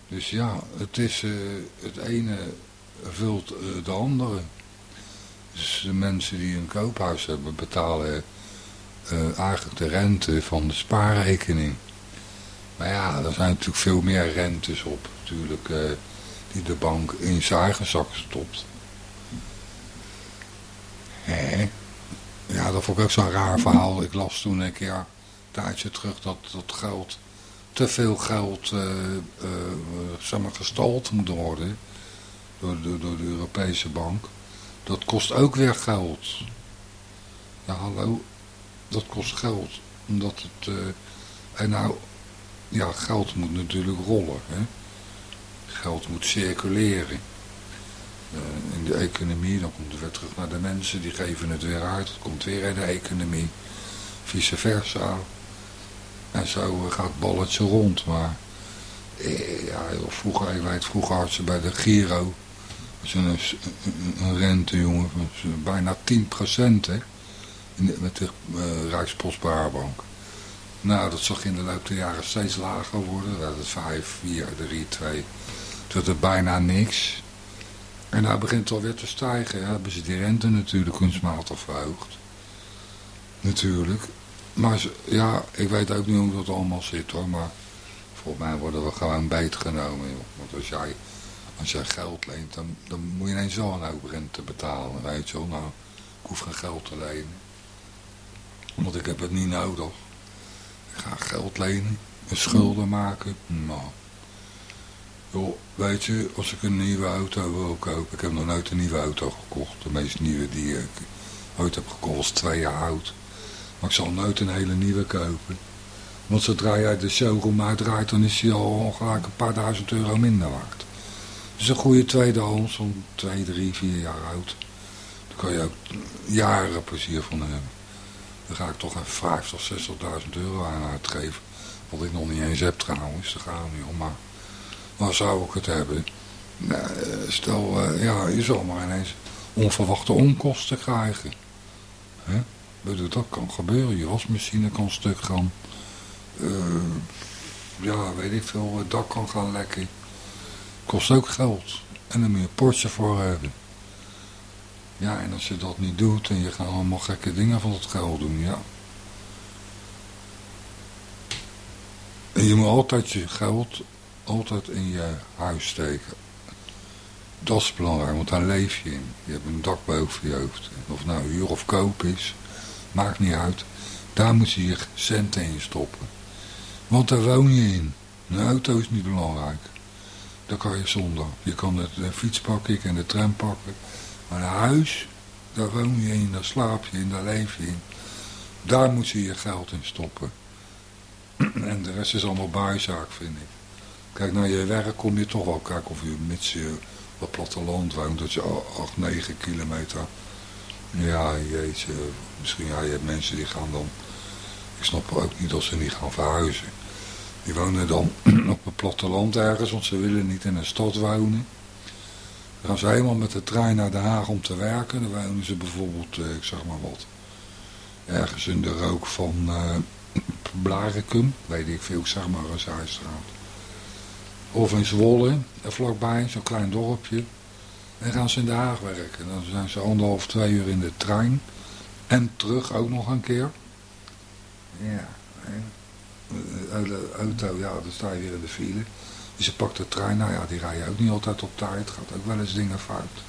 Dus ja, het, is, uh, het ene vult uh, de andere. Dus de mensen die een koophuis hebben betalen eigenlijk de rente van de spaarrekening. Maar ja, er zijn natuurlijk veel meer rentes op. Natuurlijk, uh, die de bank in zijn eigen zak stopt. Hé? Ja, dat vond ik ook zo'n raar verhaal. Ik las toen een keer een tijdje terug dat dat geld, te veel geld, uh, uh, zeg maar, gestald moet worden door de, door de Europese bank. Dat kost ook weer geld. Ja, hallo, dat kost geld. Omdat het, en nou, ja, geld moet natuurlijk rollen. Hè? Geld moet circuleren. Uh, in de economie, dan komt het weer terug naar de mensen, die geven het weer uit. Het komt weer in de economie. Vice versa. En zo gaat het balletje rond. Maar eh, ja, vroeger, ik weet vroeger had ze bij de Giro een, een rente, jongen, van bijna 10% hè. met de uh, Rijkspostbaarbank. Nou, dat zag in de loop der jaren steeds lager worden. Dat het 5, 4, 3, 2. Tot het bijna niks. En nou begint het alweer te stijgen. Hebben ze die rente natuurlijk kunstmatig verhoogd. Natuurlijk. Maar ja, ik weet ook niet hoe dat allemaal zit hoor. Maar volgens mij worden we gewoon beet genomen. Want als jij, als jij geld leent, dan, dan moet je ineens zo een hoop rente betalen. Weet je wel. Nou, ik hoef geen geld te lenen. Want ik heb het niet nodig. Ga geld lenen. En schulden maken. Nou. Joh, weet je, als ik een nieuwe auto wil kopen. Ik heb nog nooit een nieuwe auto gekocht. De meest nieuwe die ik ooit heb gekocht was twee jaar oud. Maar ik zal nooit een hele nieuwe kopen. Want zodra jij de showroom uitdraait, dan is hij al gelijk een paar duizend euro minder waard. Dus een goede tweedehands, zo'n twee, drie, vier jaar oud. Daar kan je ook jaren plezier van hebben. Dan ga ik toch even 50 of 60.000 euro aan uitgeven. Wat ik nog niet eens heb trouwens, daar gaan we niet om. Maar waar zou ik het hebben? Nou, eh, stel, uh, ja, je zal maar ineens onverwachte onkosten krijgen. Hè? bedoel, dat kan gebeuren. Je wasmachine kan stuk gaan. Uh, ja, weet ik veel. Het dak kan gaan lekken. Kost ook geld. En dan moet je een potje voor hebben. Ja, en als je dat niet doet en je gaat allemaal gekke dingen van dat geld doen, ja. En je moet altijd je geld altijd in je huis steken. Dat is belangrijk, want daar leef je in. Je hebt een dak boven je hoofd. Of nou huur of koop is, maakt niet uit. Daar moet je je centen in stoppen. Want daar woon je in. Een auto is niet belangrijk. Daar kan je zonder. Je kan de fiets pakken, kan de tram pakken. Maar een huis, daar woon je in, daar slaap je in, daar leef je in. Daar moet je je geld in stoppen. en de rest is allemaal bijzaak, vind ik. Kijk, naar je werk kom je toch wel kijken of je mits je op platteland woont, dat je 8, 9 kilometer. Ja, jeetje, misschien ja, je hebt mensen die gaan dan, ik snap ook niet dat ze niet gaan verhuizen. Die wonen dan op het platteland ergens, want ze willen niet in een stad wonen. Dan gaan ze helemaal met de trein naar Den Haag om te werken. Dan wonen ze bijvoorbeeld, eh, ik zeg maar wat, ergens in de rook van uh, Blaricum, weet ik veel, zeg maar een Zijstraat. Of in Zwolle, vlakbij, zo'n klein dorpje. En gaan ze in Den Haag werken. Dan zijn ze anderhalf, twee uur in de trein. En terug ook nog een keer. Ja, de auto, ja, dan sta je weer in de file. Dus je pakt de trein, nou ja, die rij je ook niet altijd op tijd. Gaat ook wel eens dingen fout.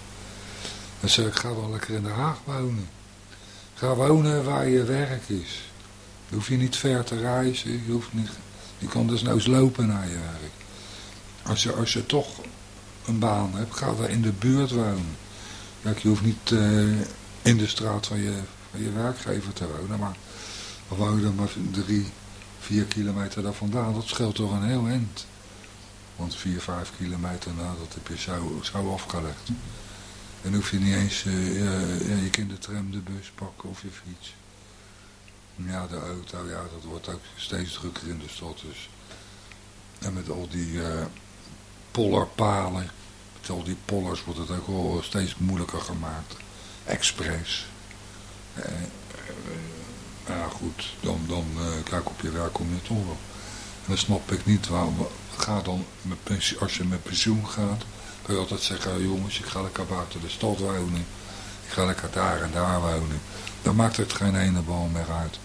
Dus ik ga wel lekker in Den Haag wonen. Ga wonen waar je werk is. Je hoeft je niet ver te reizen. Je, hoeft niet, je kan eens lopen naar je werk. Als je, als je toch een baan hebt, ga daar in de buurt wonen. Kijk, je hoeft niet uh, in de straat van je, van je werkgever te wonen, maar dan woon dan maar drie, vier kilometer daar vandaan. Dat scheelt toch een heel eind. Want vier, vijf kilometer, nou, dat heb je zo, zo afgelegd. En hoef je niet eens uh, ja, je kindertram, de bus pakken of je fiets. Ja, de auto, ja, dat wordt ook steeds drukker in de stad. Dus. En met al die uh, pollerpalen, met al die pollers wordt het ook wel steeds moeilijker gemaakt. Express. Uh, ja goed, dan, dan kijk op je werk kom je toch wel. En dan snap ik niet waarom, ga dan, met als je met pensioen gaat, kun je altijd zeggen, jongens, ik ga lekker buiten de stad wonen. Ik ga lekker daar en daar wonen. Dan maakt het geen ene bal meer uit.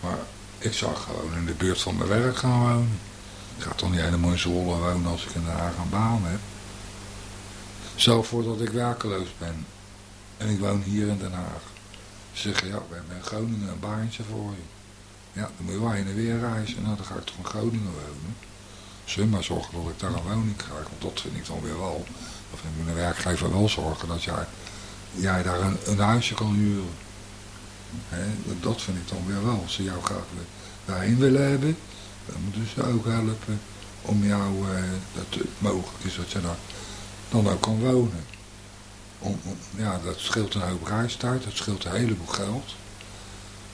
Maar ik zou gewoon in de buurt van mijn werk gaan wonen. Ik ga toch niet helemaal in Zwolle wonen als ik in Den Haag een baan heb. Zelf voordat ik werkeloos ben. En ik woon hier in Den Haag. Ze zeggen, ja, we hebben in Groningen een baantje voor je. Ja, dan moet je wel heen en weer reizen. Nou, dan ga ik toch in Groningen wonen. Zullen maar zorgen dat ik daar een woning krijg. Want dat vind ik dan weer wel. Of moet een werkgever wel zorgen dat jij, jij daar een, huisje kan huren. dat vind ik dan weer wel. Als ze jou graag daarheen willen hebben, dan moeten ze ook helpen om jou, eh, dat het mogelijk is dat je daar dan ook kan wonen. Om, ja, dat scheelt een hoop reistijd, dat scheelt een heleboel geld.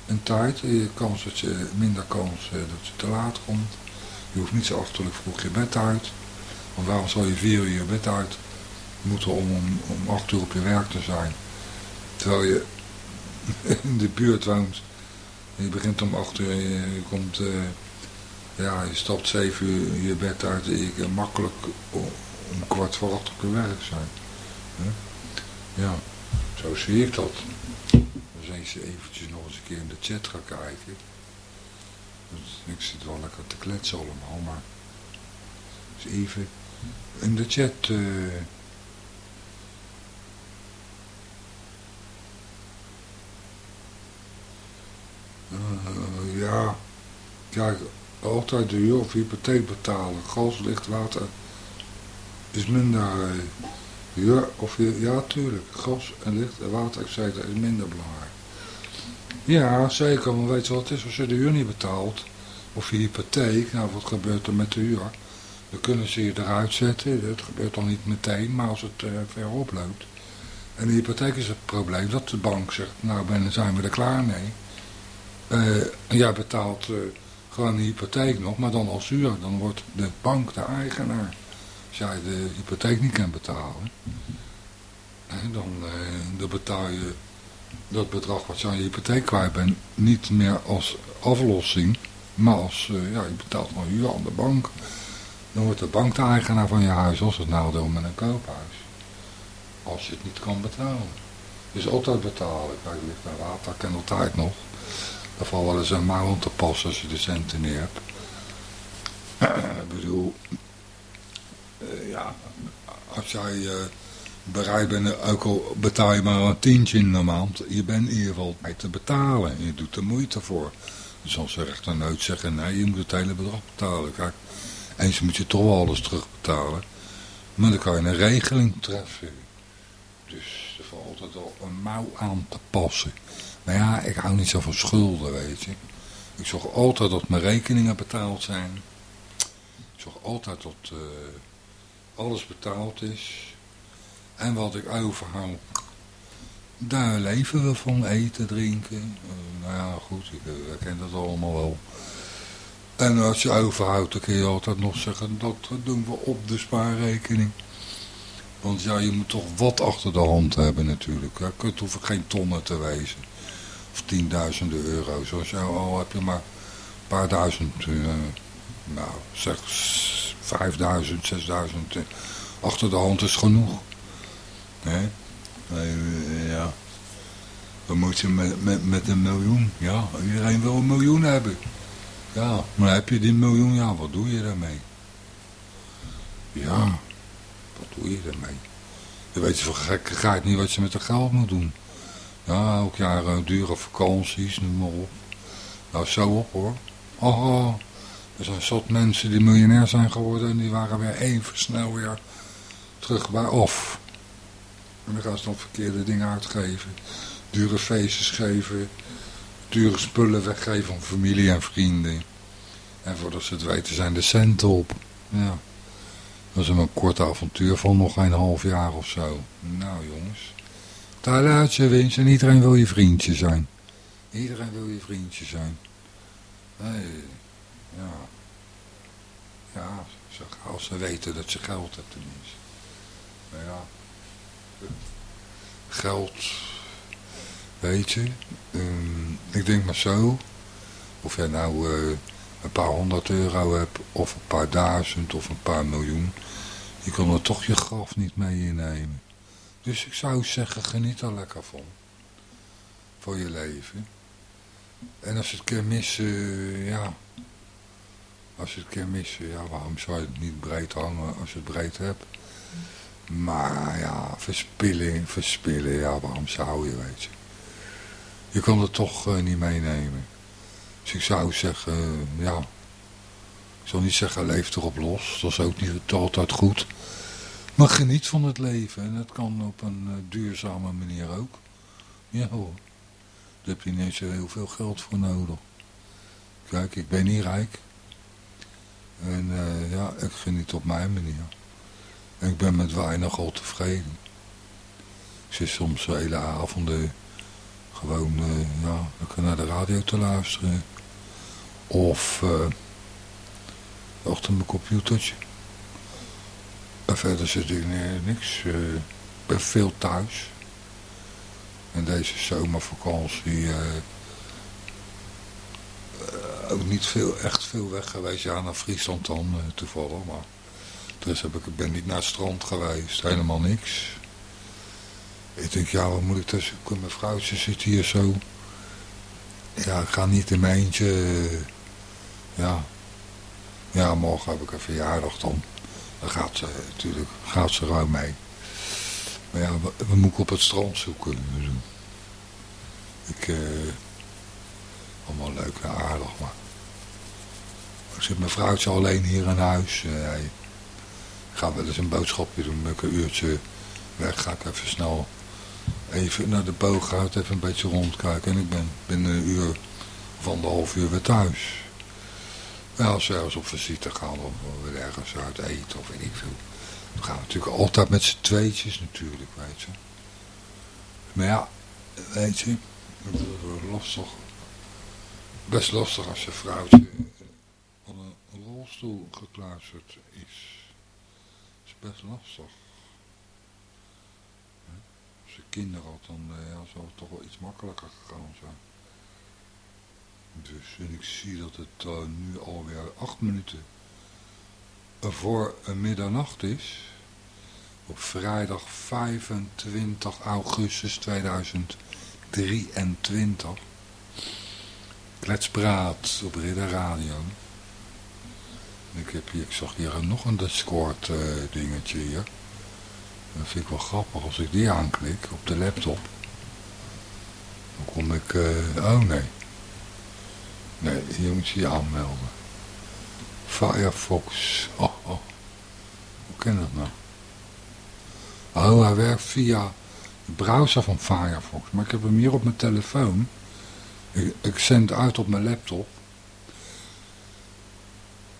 En tijd, je kans dat je, minder kans eh, dat je te laat komt. Je hoeft niet zo achterlijk vroeg je bed uit. Want waarom zal je vier uur je bed uit moeten om, om, om acht uur op je werk te zijn? Terwijl je in de buurt woont. Je begint om acht uur, je, je komt, uh, ja, je stapt zeven uur je bed uit. Je kan makkelijk om, kwart voor acht op je werk zijn. Ja, zo zie ik dat. Dus eens eventjes nog eens een keer in de chat gaan kijken. Dus ik zit wel lekker te kletsen allemaal, maar... Even in de chat... Uh, uh, ja, kijk, altijd de huur of hypotheek betalen. Gas, licht, water is minder... Uh, ja, of ja, tuurlijk. Gas en licht en water, etc. is minder belangrijk. Ja, zeker. Maar weet je wat het is? Als je de huur niet betaalt, of je hypotheek, nou wat gebeurt er met de huur? Dan kunnen ze je eruit zetten. Dat gebeurt dan niet meteen, maar als het uh, ver oploopt. En de hypotheek is het probleem dat de bank zegt, nou ben, zijn we er klaar mee. Uh, jij betaalt uh, gewoon de hypotheek nog, maar dan als huur. Dan wordt de bank de eigenaar. Als jij de hypotheek niet kan betalen, dan, dan betaal je dat bedrag wat je aan je hypotheek kwijt bent niet meer als aflossing, maar als, uh, ja, je betaalt gewoon huur aan de bank. Dan wordt de bank de eigenaar van je huis, als het nadeel met een koophuis. Als je het niet kan betalen. Dus altijd betalen. Kijk, licht bij water ken altijd nog. Daar valt wel eens een mouw te passen als je de centen neer hebt. Ik bedoel, uh, ja, als jij... Uh, bereid bent, ook al betaal je maar een tientje in de maand, je bent in ieder geval bij te betalen. Je doet er moeite voor. Dus als ze rechter nooit zeggen, nee, je moet het hele bedrag betalen. Kijk, eens moet je toch wel alles terugbetalen. Maar dan kan je een regeling treffen. Dus er valt altijd al een mouw aan te passen. Maar ja, ik hou niet zo van schulden, weet je. Ik zorg altijd dat mijn rekeningen betaald zijn. Ik zorg altijd dat uh, alles betaald is. En wat ik overhoud, daar leven we van, eten, drinken. Uh, nou ja, goed, ik uh, ken dat allemaal wel. En als je overhoudt, dan kun je altijd nog zeggen, dat doen we op de spaarrekening. Want ja, je moet toch wat achter de hand hebben natuurlijk. Ja, het hoeft geen tonnen te wezen. Of tienduizenden euro's. Zoals jou al heb je maar een paar duizend, uh, nou zeg vijfduizend, zesduizend. achter de hand is genoeg. Hè? Ja. We moeten met, met, met een miljoen. Ja, iedereen wil een miljoen hebben. Ja, maar heb je die miljoen, ja, wat doe je daarmee? Ja, wat doe je daarmee? Je weet van gekkigheid niet wat je met het geld moet doen. Ja, elk jaar uh, dure vakanties, noem maar op. Nou, zo op hoor. Oh, oh, er zijn zat mensen die miljonair zijn geworden en die waren weer even snel weer terug bij of. En dan gaan ze dan verkeerde dingen uitgeven. Dure feestjes geven. Dure spullen weggeven aan familie en vrienden. En voordat ze het weten zijn de centen op. Ja. Dat is een kort avontuur van nog een half jaar of zo. Nou jongens. Daar laat je winst en iedereen wil je vriendje zijn. Iedereen wil je vriendje zijn. Hey, ja. Ja, als ze weten dat ze geld hebben tenminste. Maar ja geld, weet je. Ehm, ik denk maar zo, of jij nou uh, een paar honderd euro hebt, of een paar duizend, of een paar miljoen. Je kan er toch je graf niet mee innemen. Dus ik zou zeggen, geniet er lekker van. Voor je leven. En als het keer missen, ja. Als het keer missen, ja, waarom zou je het niet breed hangen als je het breed hebt? Maar ja, verspilling, verspillen, ja, waarom zou je, weet je. Je kan het toch uh, niet meenemen. Dus ik zou zeggen, uh, ja, ik zal niet zeggen leef erop los, dat is ook niet altijd goed. Maar geniet van het leven en dat kan op een uh, duurzame manier ook. Ja hoor, daar heb je niet zo heel veel geld voor nodig. Kijk, ik ben niet rijk. En ja, ik geniet op mijn manier. Ik ben met weinig al tevreden. Ik zit soms hele avonden gewoon uh, ja, naar de radio te luisteren. Of uh, achter mijn computertje. En verder zit ik niks. Uh, ik ben veel thuis. En deze zomervakantie ook niet veel, echt veel weg geweest. Ja, naar Friesland dan toevallig. Maar dus heb ik, ben niet naar het strand geweest. Helemaal niks. Ik denk, ja, wat moet ik tussen? Mijn vrouwtje zit hier zo. Ja, ik ga niet in mijn eentje. Ja. Ja, morgen heb ik een verjaardag dan. Dan gaat ze natuurlijk gaat ze ruim mee. Maar ja, we, we moeten op het strand zoeken. Ik, eh, allemaal leuk en aardig, maar... Ik zit mijn vrouwtje alleen hier in huis. Ik ga wel eens een boodschapje doen, ik een uurtje weg, ga ik even snel even naar de boog uit, even een beetje rondkijken. En ik ben binnen een uur of anderhalf uur weer thuis. Ja, als ergens op visite gaan of we ergens uit eten of weet ik veel. Dan gaan we natuurlijk altijd met z'n tweetjes natuurlijk, weet je. Maar ja, weet je, het is lastig. Best lastig als je vrouwtje van een rolstoel gekluisterd is. Best lastig kinderen had, dan uh, ja, zou het toch wel iets makkelijker gegaan zijn. Dus en ik zie dat het uh, nu alweer acht minuten voor middernacht is. Op vrijdag 25 augustus 2023. Kletspraat op Ridder Radio. Ik, heb hier, ik zag hier nog een Discord uh, dingetje hier. Dat vind ik wel grappig als ik die aanklik op de laptop. Dan kom ik... Uh, oh nee. Nee, hier moet je je aanmelden. Firefox. Oh, oh. Hoe ken dat nou? Oh, hij werkt via de browser van Firefox. Maar ik heb hem hier op mijn telefoon. Ik, ik zend uit op mijn laptop.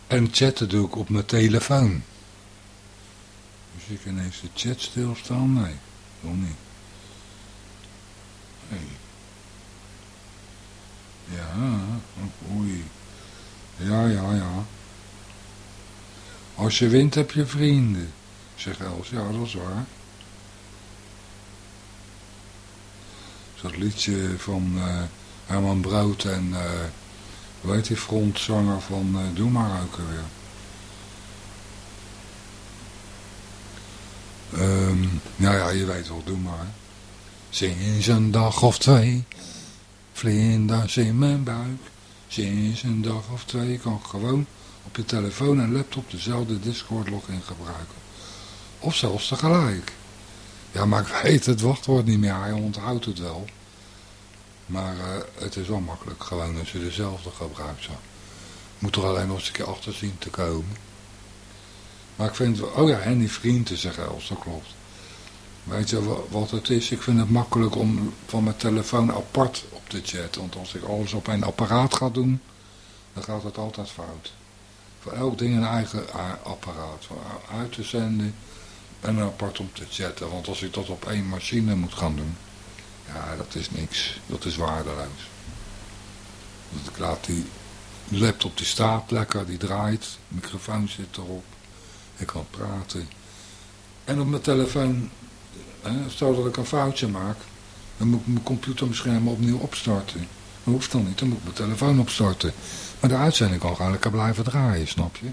En chatten doe ik op mijn telefoon ik ineens de chat stilstaan? Nee, nog niet. Hey. Ja, oei. Ja, ja, ja. Als je wint heb je vrienden, zegt Els. Ja, dat is waar. Dat liedje van uh, Herman Brood en, uh, heet die frontzanger van uh, Doe maar ook weer. Um, nou ja, je weet wel, doe maar. Sinds een dag of twee, vlinders in mijn buik. Sinds een dag of twee je kan gewoon op je telefoon en laptop dezelfde Discord login gebruiken. Of zelfs tegelijk. Ja, maar ik weet het wachtwoord niet meer, hij onthoudt het wel. Maar uh, het is wel makkelijk gewoon als je dezelfde gebruikt. Zo. Moet er alleen nog eens een keer achter zien te komen. Maar ik vind, oh ja, en die vrienden zeggen Els, dat klopt. Weet je wat het is? Ik vind het makkelijk om van mijn telefoon apart op te chatten. Want als ik alles op een apparaat ga doen, dan gaat het altijd fout. Voor elk ding een eigen apparaat. Voor uit te zenden en apart om te chatten. Want als ik dat op één machine moet gaan doen, ja, dat is niks. Dat is waardeloos. Dus ik laat die laptop, die staat lekker, die draait, microfoon zit erop. Ik kan praten. En op mijn telefoon, hè, stel dat ik een foutje maak, dan moet ik mijn computer misschien helemaal opnieuw opstarten. Dat hoeft dan niet, dan moet ik mijn telefoon opstarten. Maar de uitzending kan gewoon lekker blijven draaien, snap je?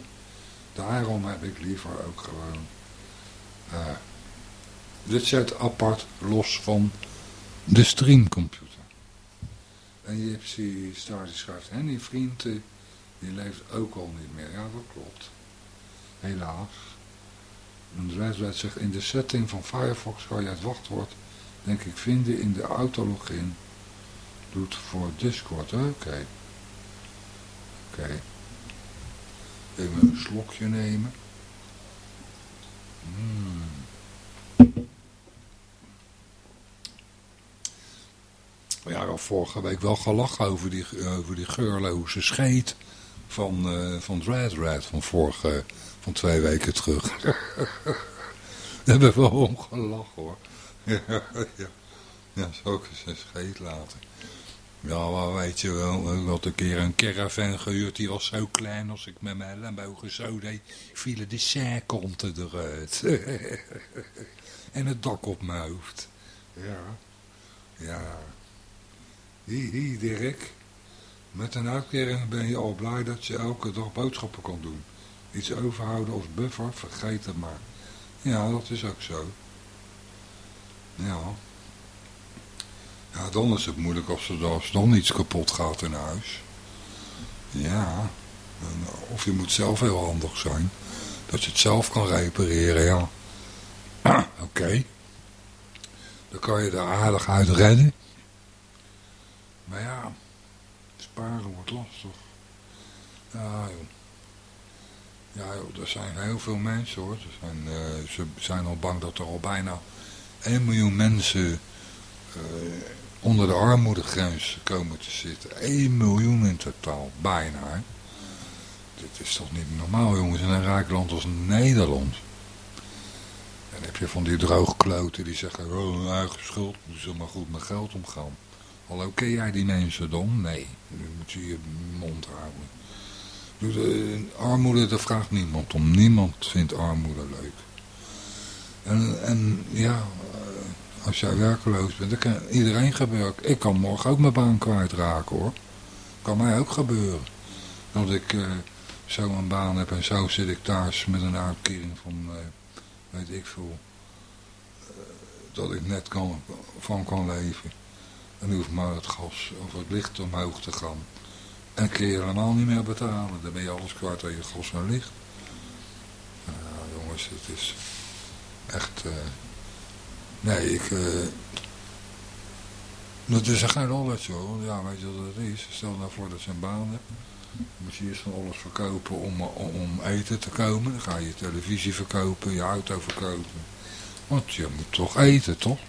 Daarom heb ik liever ook gewoon uh, de chat apart los van de streamcomputer. En je hebt die schrijft, en die vriend die leeft ook al niet meer. Ja, dat klopt helaas. En Dreadred zegt, in de setting van Firefox kan je het wachtwoord, denk ik, vinden in de autologin. Doet voor Discord, oké. Oké. Even een slokje nemen. Hmm. Ja, had vorige week wel gelachen over die, over die geurloze scheet van, uh, van Dread Red van vorige, van twee weken terug. Daar hebben we wel om gelachen hoor. ja, ja. ja, zo een scheet laten. Ja, maar weet je wel, ik had een keer een caravan gehuurd, die was zo klein als ik met mijn ellebogen zo deed, vielen de zijkanten eruit. en het dak op mijn hoofd. Ja, ja. Hier, hier Dirk, met een uitkering ben je al blij dat je elke dag boodschappen kan doen. Iets overhouden als buffer, vergeet het maar. Ja, dat is ook zo. Ja. Ja, dan is het moeilijk als er, als dan iets kapot gaat in huis. Ja. Of je moet zelf heel handig zijn. Dat je het zelf kan repareren, ja. Oké. Dan kan je er aardig uit redden. Maar ja, sparen wordt lastig. Ja, joh. Ja, er zijn heel veel mensen hoor. Zijn, uh, ze zijn al bang dat er al bijna 1 miljoen mensen uh, onder de armoedegrens komen te zitten. 1 miljoen in totaal, bijna. Dit is toch niet normaal jongens in een rijk land als Nederland. En dan heb je van die droogkloten die zeggen, oh, eigen schuld, moet ze maar goed met geld omgaan. Hallo, ken jij die mensen dan? Nee, nu moet je je mond houden. De armoede, daar vraagt niemand om. Niemand vindt armoede leuk. En, en ja, als jij werkeloos bent, dan kan iedereen gebeuren. Ik kan morgen ook mijn baan kwijtraken hoor. Kan mij ook gebeuren. Dat ik uh, zo een baan heb en zo zit ik thuis met een uitkering van, uh, weet ik veel, dat ik net kan, van kan leven. En dan hoeft maar het gas of het licht omhoog te gaan. En kun je helemaal niet meer betalen. Dan ben je alles kwijt aan je gas en licht. Nou, jongens, het is echt... Uh, nee, ik... Uh, dat is geen rolletje zo. Ja, weet je wat het is? Stel nou voor dat je een baan hebt. Dan moet je eerst van alles verkopen om, om, eten te komen. Dan ga je televisie verkopen, je auto verkopen. Want je moet toch eten, toch?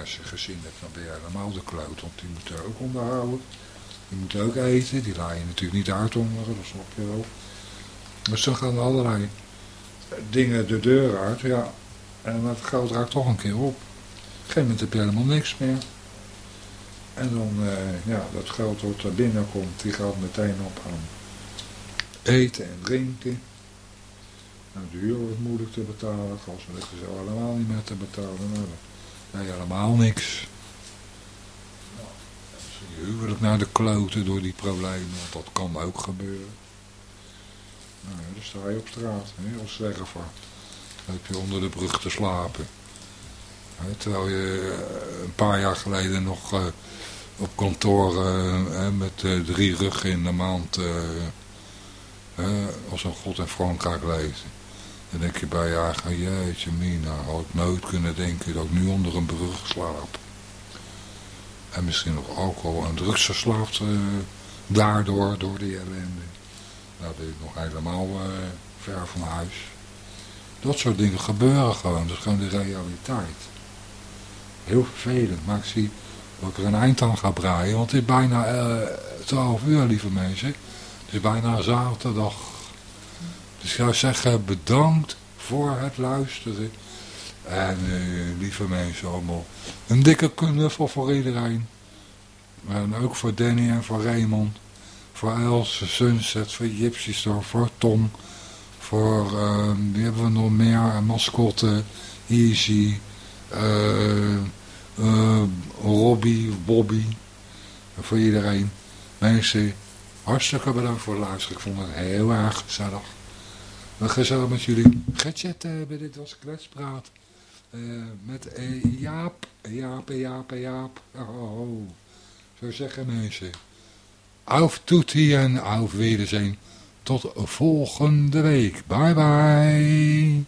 Als je gezin hebt, dan ben je helemaal de kloot. Want die moeten ook onderhouden. Die moeten ook eten. Die laat je natuurlijk niet uithongeren, dat snap je wel. Dus dan gaan allerlei dingen de deur uit. Ja, en het geld raakt toch een keer op. Op een gegeven moment heb je helemaal niks meer. En dan, eh, ja, dat geld wat er binnenkomt, die gaat meteen op aan eten en drinken. Nou, de huur wordt moeilijk te betalen, gas en is allemaal niet meer te betalen. Nou, Nee, helemaal niks. Je huwelijk naar de kloten door die problemen, want dat kan ook gebeuren. Nou, dan sta je op straat, hè, als zwerver. Dan heb je onder de brug te slapen. terwijl je eh, een paar jaar geleden nog uh, op kantoor uh, met drie ruggen in de maand als een god in Frankrijk leefde. Dan denk je bij je eigen, jeetje mina, had ik nooit kunnen denken dat ik nu onder een brug slaap. En misschien nog alcohol en drugs verslaafd uh, daardoor, door die ellende. Nou, dat is nog helemaal uh, ver van huis. Dat soort dingen gebeuren gewoon, dat is gewoon de realiteit. Heel vervelend, maar ik zie dat ik er een eind aan ga braaien, want het is bijna uh, eh, 12 uur, lieve mensen. Het is bijna zaterdag ik zou zeggen bedankt voor het luisteren. En uh, lieve mensen allemaal, een dikke knuffel voor iedereen. En ook voor Danny en voor Raymond. Voor Els, Sunset, voor Gypsy Store, voor Tom. Voor, uh, wie hebben we nog meer? Mascotte, Easy, uh, Robbie, Bobby. Voor iedereen. Mensen, hartstikke bedankt voor het luisteren. Ik vond het heel erg gezellig. Gaan zo met jullie gadget uh, bij dit was kletspraat. Uh, met uh, Jaap, Jaap, Jaap, Jaap. Oh. Zo zeggen mensen. Auf toetie en auf wederzien. Tot volgende week. Bye bye.